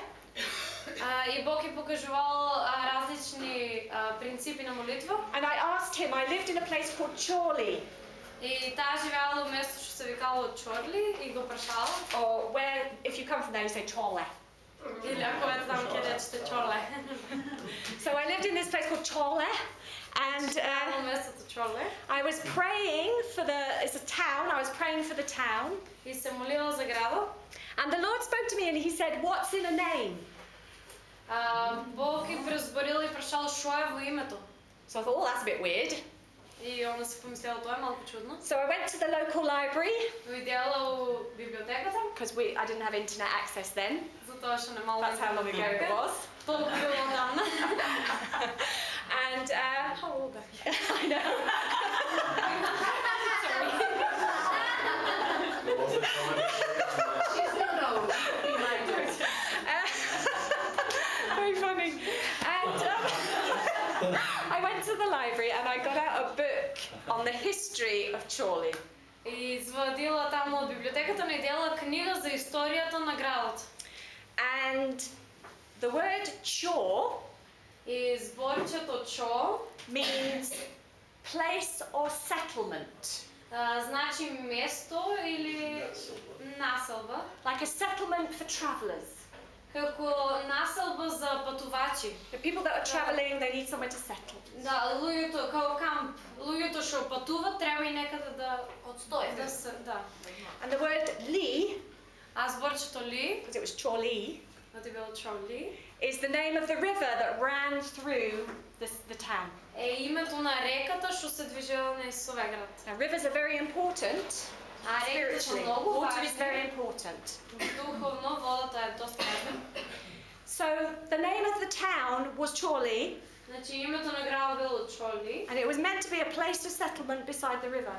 а, и Бог ја покажувал а, различни а, принципи на молитва. And I asked him, I lived in a place called Chorley, И таа живеала во место што се викало Чорли и го прашала. or where, if you come from there, you say Chorley. Или ако е таму ќе речете Чорле. So I lived in this place called Chorley, and Во uh, местото Чорле. I was praying for the, it's a town, I was praying for the town, И се молила за градот. and the Lord spoke to me and he said, What's in a name? А, Бог ги презборил и прашал што е во името. So I thought, Oh, that's a bit weird. И она си помислела тоа е малку чудно. So I went to the local library, Дојдела у библиотеката, because we, I didn't have internet access then. затоа што немало That's how long ago it was. Толку било давно. <laughs> And uh, how old are you? <laughs> I know. Uh, <laughs> on the history of Chorley. И извадила таму од библиотеката ми дела книга за историјата на градот. And the word chore И зборчето чо means place or settlement. а, значи место или населба, Like a settlement for travellers. како населба за патувачи. The people that are travelling, they need somewhere to settle. Да, луѓето како камп, луѓето што патуват треба и некаде да одстојат. Да се, да. And the word Lee, А зборчето ли, because it was Chorley, да ти било чоли, is the name of the river that ran through the, the town. е името на реката што се движела низ овој град. Now, rivers are very important А реките се spiritually. многу Water is very важни. important. Духовно водата е доста важна. So the name of the town was Chorley, Значи името на градот било Чоли and it was meant to be a place of settlement beside the river.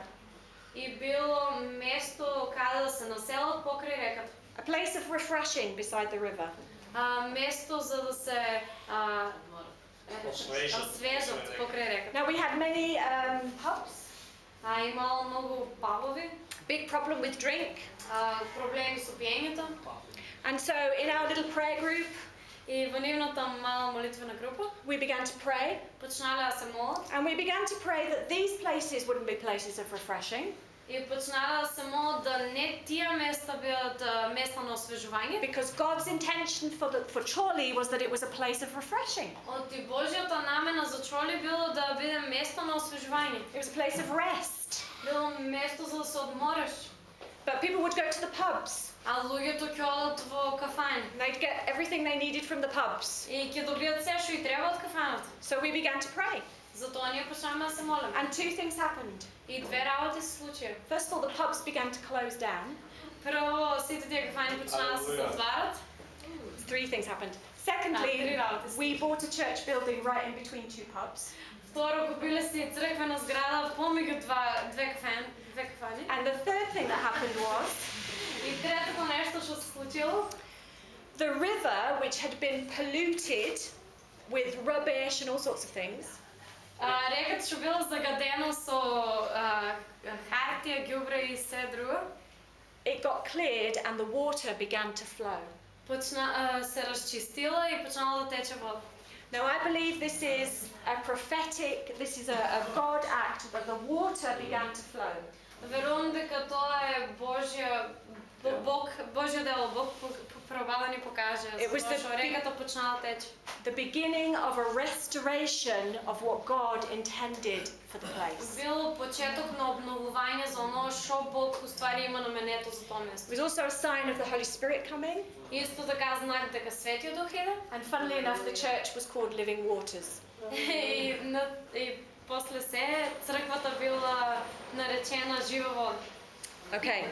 и било место каде да се населат покрај реката. A place of refreshing beside the river. А, место за да се а, Освежат. освежат покрай реката. Now we had many um, pubs, А, имало много пабови, big problem with drink, а, проблеми с опиението. and so in our little prayer group И во нивната мала молитвена група we began to pray, почнале да се молат and we began to pray that these places wouldn't be places of refreshing и почнале да се молат да не тия места бидат а, места на освежување, because God's intention for the, for Chorley was that it was a place of refreshing. От и Божјата намена за Чоли било да биде место на освежување. It was a place of rest. Било место за да се одмориш. But people would go to the pubs. А луѓето ќе одат во кафани and They'd get everything they needed from the pubs. и ќе добијат се што и треба од кафаната. So we began to pray. Затоа ние почнаваме да се молиме. And two things happened. И две работи се случија. First of all, the pubs began to close down. Прво, сите тие кафани почнаа да се Алелуја. затварат. Three things happened. А, три Secondly, работи. се we bought a church building right in between two pubs. Второ, купиле си црквена зграда помеѓу два две кафани, две кафани. And the third thing that happened was И третото нешто што се случило, the river, which had been polluted with rubbish and all sorts of things, а, реката што било загадено со а, хартија, ѓубре и се друго, it got cleared and the water began to flow. почна а, се расчистила и почнала да тече вода. Now, I believe this is a prophetic, this is a, a God act, that the water began to flow. Верувам дека тоа е Божја Бо- Бог, Божјо дело, Бог по- по- проба да ни покаже It was затоа the што реката почнала да тече. The beginning of a restoration of what God intended for the place. Бил почеток на обновување за оно што Бог уствари има наменето за тоа It место. was also a sign of the Holy Spirit coming, Исто така знак дека Светиот Дух иде. and funnily enough, the church was called Living Waters. <laughs> И, на, и после се црквата била наречена жива вода. Okay.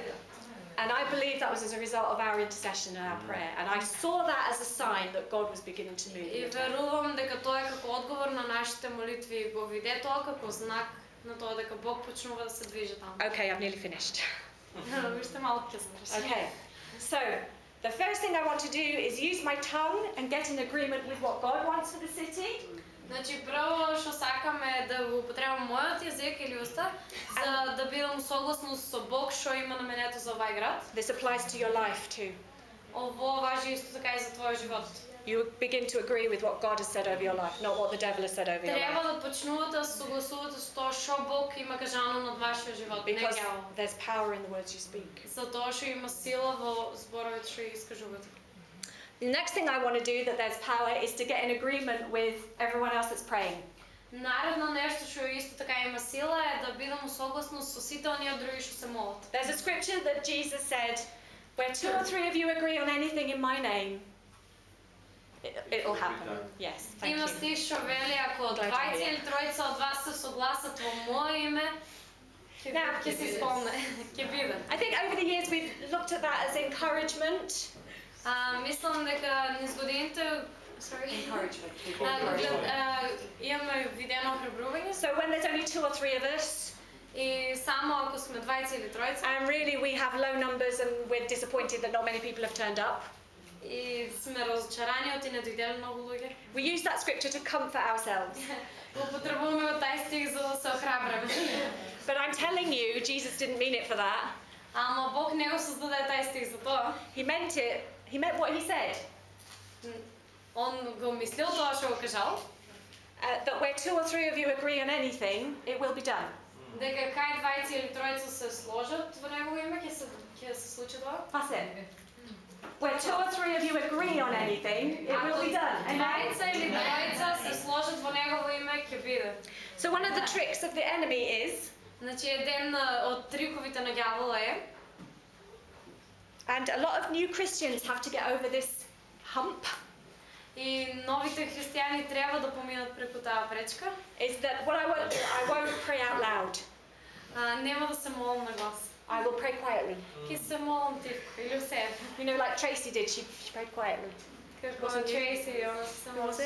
And I believe that was as a result of our intercession and our prayer. And I saw that as a sign that God was beginning to move. И in the town. верувам дека тоа е како одговор на нашите молитви и го виде тоа како знак на тоа дека Бог почнува да се движи таму. Okay, I've nearly finished. <laughs> Вижте малку ќе заврши. <laughs> Okay. So, the first thing I want to do is use my tongue and get in agreement with what God wants for the city. Значи прво што сакам е да го употребам мојот јазик или уста за да бидам согласно со Бог што има наменето за овај град. This applies to your life too. Ово важи исто така и за твојот живот. You begin to agree with what God has said over your life, not what the devil has said over your Треба life. да почнувате да согласувате со тоа што Бог има кажано над вашиот живот, не Because there's power in the words you speak. За тоа што има сила во зборовите што ги искажувате. The next thing I want to do that there's power is to get in agreement with everyone else that's praying. Наредно нешто што исто така има сила е да бидам согласно со сите оние други што се молат. There's a scripture that Jesus said, where two or three of you agree on anything in my name, it, it'll happen. Yes, thank Има you. стих што вели ако Гледај, двајца Марија. или тројца од вас се согласат во мое име, ќе <laughs> Да. ќе се исполне, ќе биде. I think over the years we've looked at that as encouragement. А, мислам дека низ годините Sorry. Encouragement. А, глед, а, имаме видено охрабрување So when there's only two or three of us, и само ако сме двајца или тројца and really we have low numbers and we're disappointed that not many people have turned up, и сме разочарани од и не дојделе многу луѓе, we use that scripture to comfort ourselves. го употребуваме во тај стих за да се охрабриме. But I'm telling you, Jesus didn't mean it for that. Ама Бог не го создаде тај стих за тоа. He meant it, he meant what he said. Он го мислил тоа што го кажал, Uh, that where two or three of you agree on anything, it will be done. дека кај двајца или тројца се сложат во негово име, ќе се ќе се случи тоа. That's it. Where two or three of you agree on anything, it will be done. Amen? Двајца или тројца се сложат во негово име, ќе биде. So one of the tricks of the enemy is, Значи еден а, од триковите на ѓавола е and a lot of new Christians have to get over this hump, и новите христијани треба да поминат преку таа пречка. is that what I won't do, I won't pray out loud. А, нема да се молам на глас. I will pray quietly. Ќе се молам тихо или у себе. You know, like Tracy did, she, she prayed quietly. Како Wasn't you? Трейси, она се Who was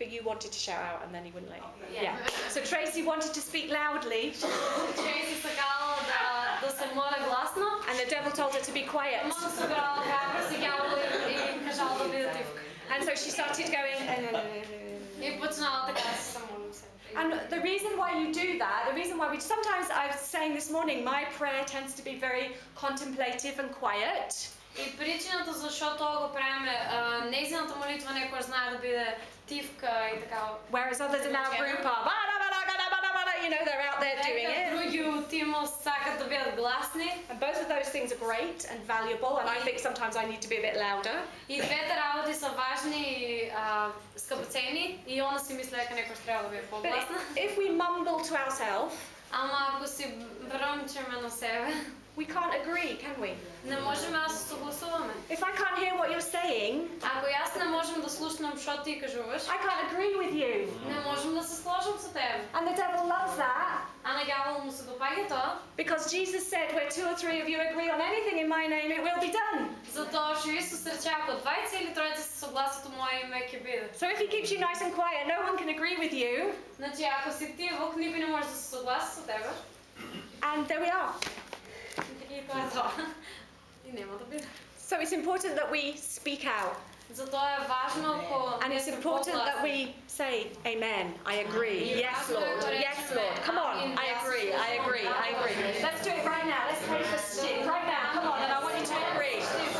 But you wanted to shout out and then he wouldn't let you. Yeah. So Tracy wanted to speak loudly, <laughs> Трейси сакала the devil told her to be quiet. Ама се събрала гавра си дявол и, и кажал да биде тивка. And so she started going. И почнала така да се самолим се. And the reason why you do that, the reason why we sometimes I was saying this morning, my prayer tends to be very contemplative and quiet. И причината защо тоа го правиме, а, нејзината молитва некој знае да биде тивка и така. Whereas others in our group are, "Bada, bada, bada, bada, bada," you know, they're out there doing Дека it. други у тимот сакат да бидат гласни And both of those things are great and valuable, and I think sometimes I need to be a bit louder. и двете работи са важни и а, скъпоценни и она си мисля дека некој треба да биде But по-гласна. if we mumble to ourselves, Ама ако си бръмчеме на себе, we can't agree, can we? не можеме да се согласуваме. If I can't hear what you're saying, Ако јас не можем да слушнам што ти кажуваш, I can't agree with you. не можем да се сложам со тебе. And the devil loves that А на ѓавол му се допаѓа тоа, because Jesus said, Where two or three of you agree on anything in my name, it will be done. затоа што Исус рече ако двајца или тројца се согласат у моје име ќе биде. So if he keeps you nice and quiet, no one can agree with you. Значи ако си ти во никој не може да се согласи со тебе, And there we are. <laughs> So it's important that we speak out. And it's important that we say, Amen, I agree. Yes, Lord. Yes, Lord. Come on. I agree. I agree. I agree. Let's do it right now. Let's pray for Stip. Right now. Come on. And I want you to agree.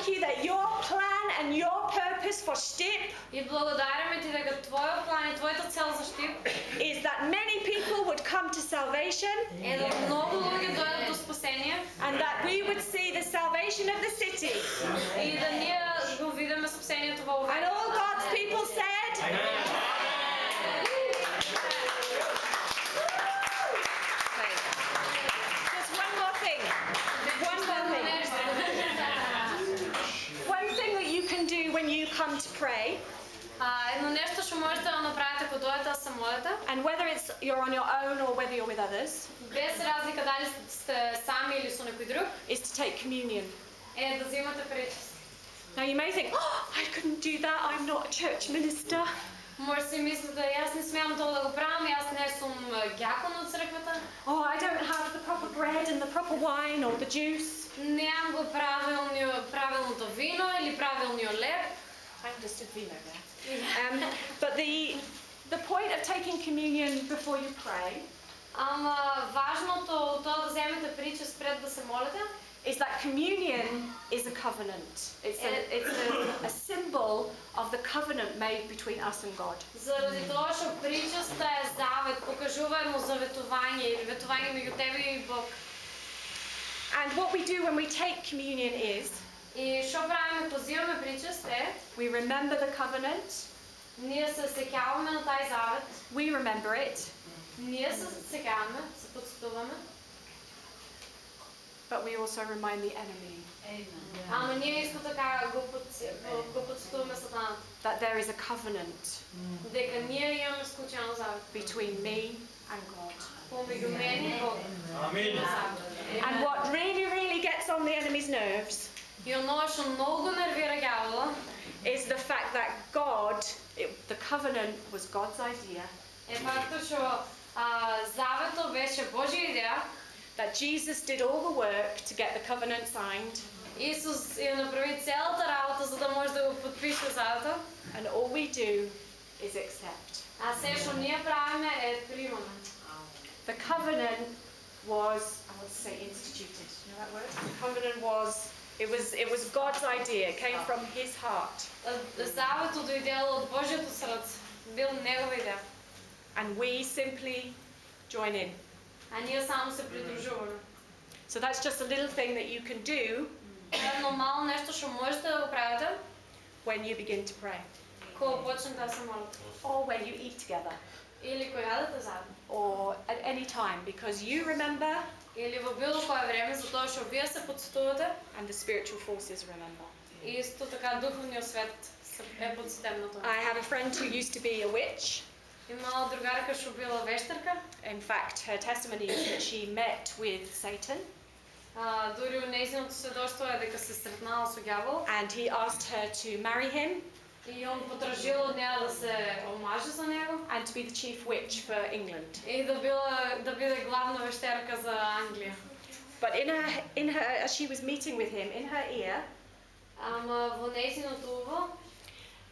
thank you that your plan and your purpose for Stip И благодариме ти дека твојот план и твојата цел за Штип is that many people would come to salvation е да многу луѓе дојдат до спасение and that we would see the salvation of the city. и да ние го видиме спасението во And овој all God's people said, Okay. pray, А, едно нешто што можете да направите кога дојдете да се молите, and whether it's you're on your own or whether you're with others, без разлика дали сте сами или со некој друг, is to take communion. е да земате причест. Now you may think, oh, I couldn't do that. I'm not a church minister. Може си мислите, јас не смеам тоа да го правам, јас не сум ѓакон од црквата, Oh, I don't have the proper bread and the proper wine or the juice. немам го правилниот правилното вино или правилниот леб. I understood vino there. Um, but the the point of taking communion before you pray Ама важното од тоа да земете причест пред да се молите is that communion is a covenant. It's a, it's a, a symbol of the covenant made between us and God. заради тоа што причеста е завет, покажува едно заветување или ветување меѓу тебе и Бог. And what we do when we take communion is И што правиме кога взимаме причест е, we remember the covenant, ние се сеќаваме на тај завет, we remember it, ние се сеќаваме, се подсетуваме, but we also remind the enemy ама ние исто така го, подсе- го подсетуваме сатаната. that there is a covenant Дека ние имаме склучено завет between me and God. помеѓу мене и Бог. Амин. And what really, really gets on the enemy's nerves И оно што многу нервира ѓавола is the fact that God, it, the covenant was God's idea, е фактот што а, заветот беше Божја идеја, that Jesus did all the work to get the covenant signed, Исус ја направи целата работа за да може да го подпише заветот, and all we do is accept. а се што ние правиме е примаме. The covenant was, I want to say instituted, you know that word? The covenant was It was, it was God's idea, it came from His heart. А, Заветот дојдело од Божјото срце. Бил негова идеја. And we simply join in. А ние само се придружуваме. So that's just a little thing that you can do Тоа е едно мало нешто што можете да го правите when you begin to pray. кога почнете да се молите. Or when you eat together. Или кога јадете заедно. Or at any time. Because you remember Или во било кое време, затоа што вие се подсетувате and the spiritual forces remember. и исто така духовниот свет се е подсетен на тоа. I have a friend who used to be a witch. Имала другарка што била вештарка, In fact, her testimony is that she met with Satan а, дури у нејзиното сведоштво е дека се сретнала со ѓавол and he asked her to marry him и он потражил од неа да се омаже за него and to be the chief witch for England. и да била да биде главна вештерка за Англија. But in her, in her, as she was meeting with him, in her ear, Ама во нејзиното уво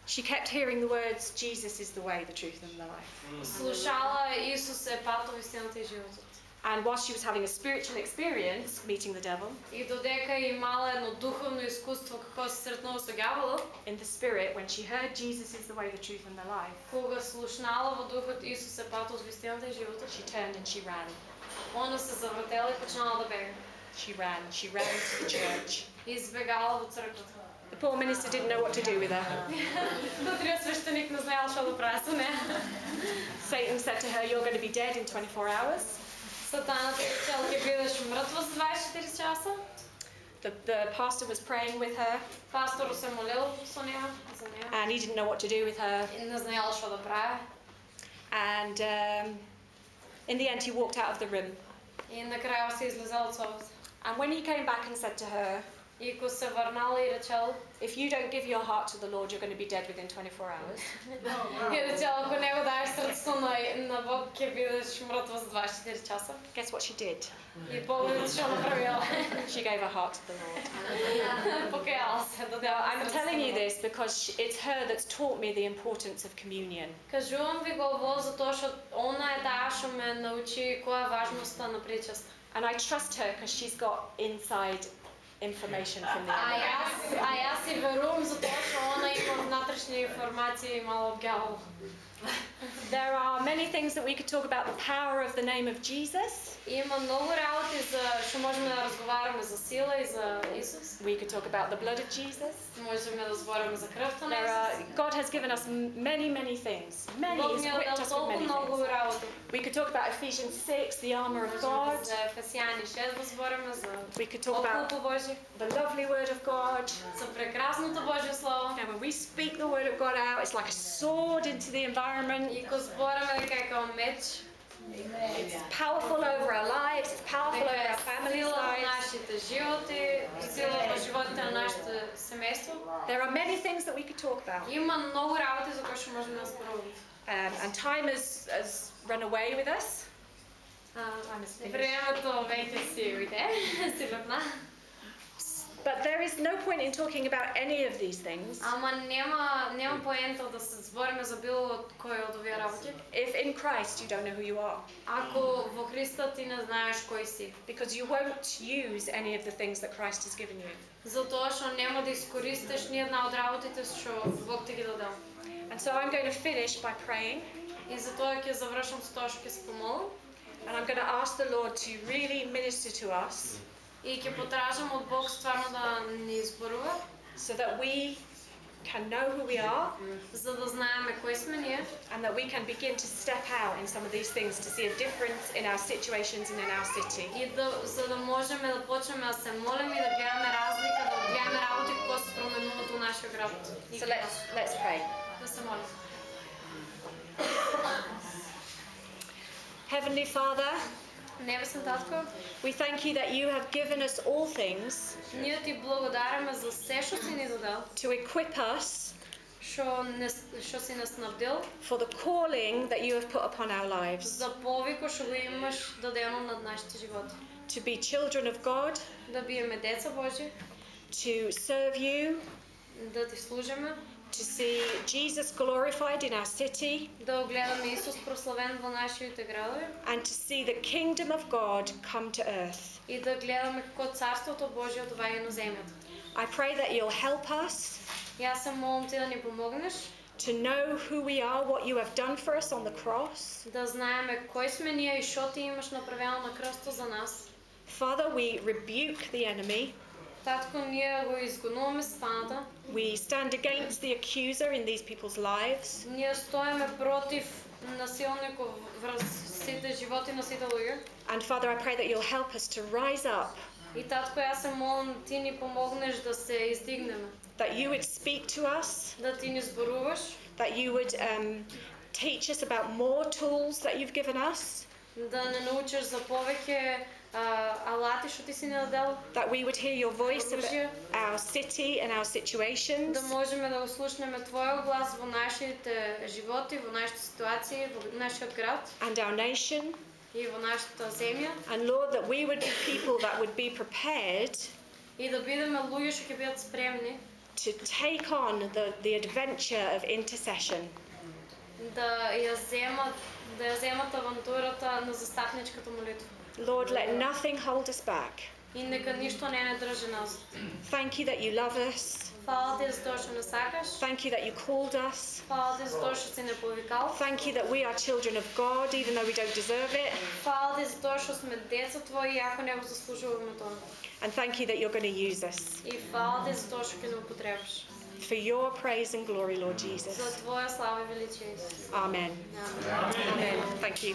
she kept hearing the words, Jesus is the way, the truth, and the life. слушала Исус е патот, истината и животот. And while she was having a spiritual experience meeting the devil, И додека имала едно духовно искуство како се сретнува со ѓаволот, in the spirit, when she heard Jesus is the way, the truth, and the life, кога слушнала во духот Исус е патот, вистината и животот, she turned and she ran. она се завртела и почнала да бега. She ran. She ran to the church. И избегала во црквата. The poor minister didn't know what to do with her. Дотриот свештеник не знаел што да прави со неа. Satan said to her, You're going to be dead in 24 hours. Сатаната речел ќе бидеш мртва за 24 часа. The, the pastor was praying with her, Пасторот се молел со неа, за неа. and he didn't know what to do with her. И не знаел што да прави. And um, in the end, he walked out of the room. И на крајот се излезал од собата. And when he came back and said to her, И кога се врнала и речел, If you don't give your heart to the Lord, you're going to be dead within 24 hours. и речел, ако не го даеш срцето на, на Бог, ќе бидеш мртва за 24 часа. <laughs> Guess what she did? <laughs> И погledajte што направила. She gave her heart to the Lord. Покајала <laughs> се, Now, дадела I'm срцето telling you на Бог. this because she, it's her that's taught me the importance of communion. Кажувам ви го ово затоа што она е таа што ме научи која е важноста на причеста. And I trust her because she's got inside information from the А enemy. јас, а јас си верувам затоа што она има внатрешни информации имала од ѓавол. There are many things that we could talk about the power of the name of Jesus. Има многу работи за што можеме да разговараме за сила и за Исус. We could talk about the blood of Jesus. Можеме да збориме за крвта на There are, Исус. God has given us m- many, many things. Many, Бог He's ни е equipped дал us with толку many многу things. работи. We could talk about Ephesians 6, the armour of Можеме God. за Ефесијани 6 да збориме за We could talk about окупу Божи, the lovely word of God. за прекрасното Божје слово. And when we speak the word of God out, it's like a sword into the environment. И кога збориме дека е како меч, It's powerful over our lives, it's powerful дека over е our families' сила во lives. нашите животи, сила во животите на нашето семејство. There are many things that we could talk about. Има многу работи за кои што можеме да зборуваме. Um, and time has, has run away with us. А, Time is finished. Времето веќе си уйде, си лепна. <laughs> But there is no point in talking about any of these things Ама нема нема поента да се збориме за било кој од овие работи. if in Christ you don't know who you are. Ако во Христа ти не знаеш кој си, Because you won't use any of the things that Christ has given you. затоа што нема да искористиш ни една од работите што Бог ти ги дадел. And so I'm going to finish by praying. И затоа ќе завршам со тоа што ќе се помолам And I'm going to ask the Lord to really minister to us и ќе потражам од Бог стварно да ни зборува, so that we can know who we are за да знаеме кои сме ние and that we can begin to step out in some of these things to see a difference in our situations and in our city. и да за да можеме да почнеме да се молиме и да гледаме разлика, да гледаме работи кои се променуваат у нашиот град. И So let's, let's pray. да се молиме. Heavenly Father, Небесен Татко, we thank you that you have given us all things ние ти благодариме за се што си ни дадел, to equip us што не што си нас снабдил, for the calling that you have put upon our lives за повико што го имаш дадено над нашите животи. to be children of God, Да биеме деца Божи, to serve you, да ти служиме to see Jesus glorified in our city, да огледаме Исус прославен во нашите градови and to see the kingdom of God come to earth. и да гледаме како Царството Божие доаѓа на земјата. I pray that you'll help us И Јас се молам ти да ни помогнеш to know who we are, what you have done for us on the cross. да знаеме кој сме ние и што ти имаш направено на крстот за нас. Father, we rebuke the enemy. Татко, ние го изгонуваме сатаната. We stand against the accuser in these people's lives. Ние стоиме против насилников врз сите животи на сите луѓе. And Father, I pray that you'll help us to rise up, И татко, јас се молам ти ни помогнеш да се издигнеме, that you would speak to us, да ти ни зборуваш, that you would um, teach us about more tools that you've given us, да не научиш за повеќе а, алати што ти си ни дадел, that we would hear your voice about оружје, our city and our situations, да можеме да го слушнеме твојот глас во нашите животи, во нашите ситуации, во нашиот град and our nation. и во нашата земја And Lord, that we would be people that would be prepared и да бидеме луѓе што ќе бидат спремни to take on the, the adventure of intercession. да ја земат да ја земат авантурата на застапничката молитва. Lord, let nothing hold us back. И нека ништо не не држи нас. Thank you that you love us. Фала ти за тоа што не сакаш. Thank you that you called us. Фала ти за тоа што си не повикал. Thank you that we are children of God, even though we don't deserve it. Фала ти за тоа што сме деца твои, иако не го заслужуваме тоа. And thank you that you're going to use us И фала ти за тоа што ќе не употребиш. for your praise and glory, Lord Jesus. За твоја слава и величие Исус. Amen. Амин. Amen. Thank you.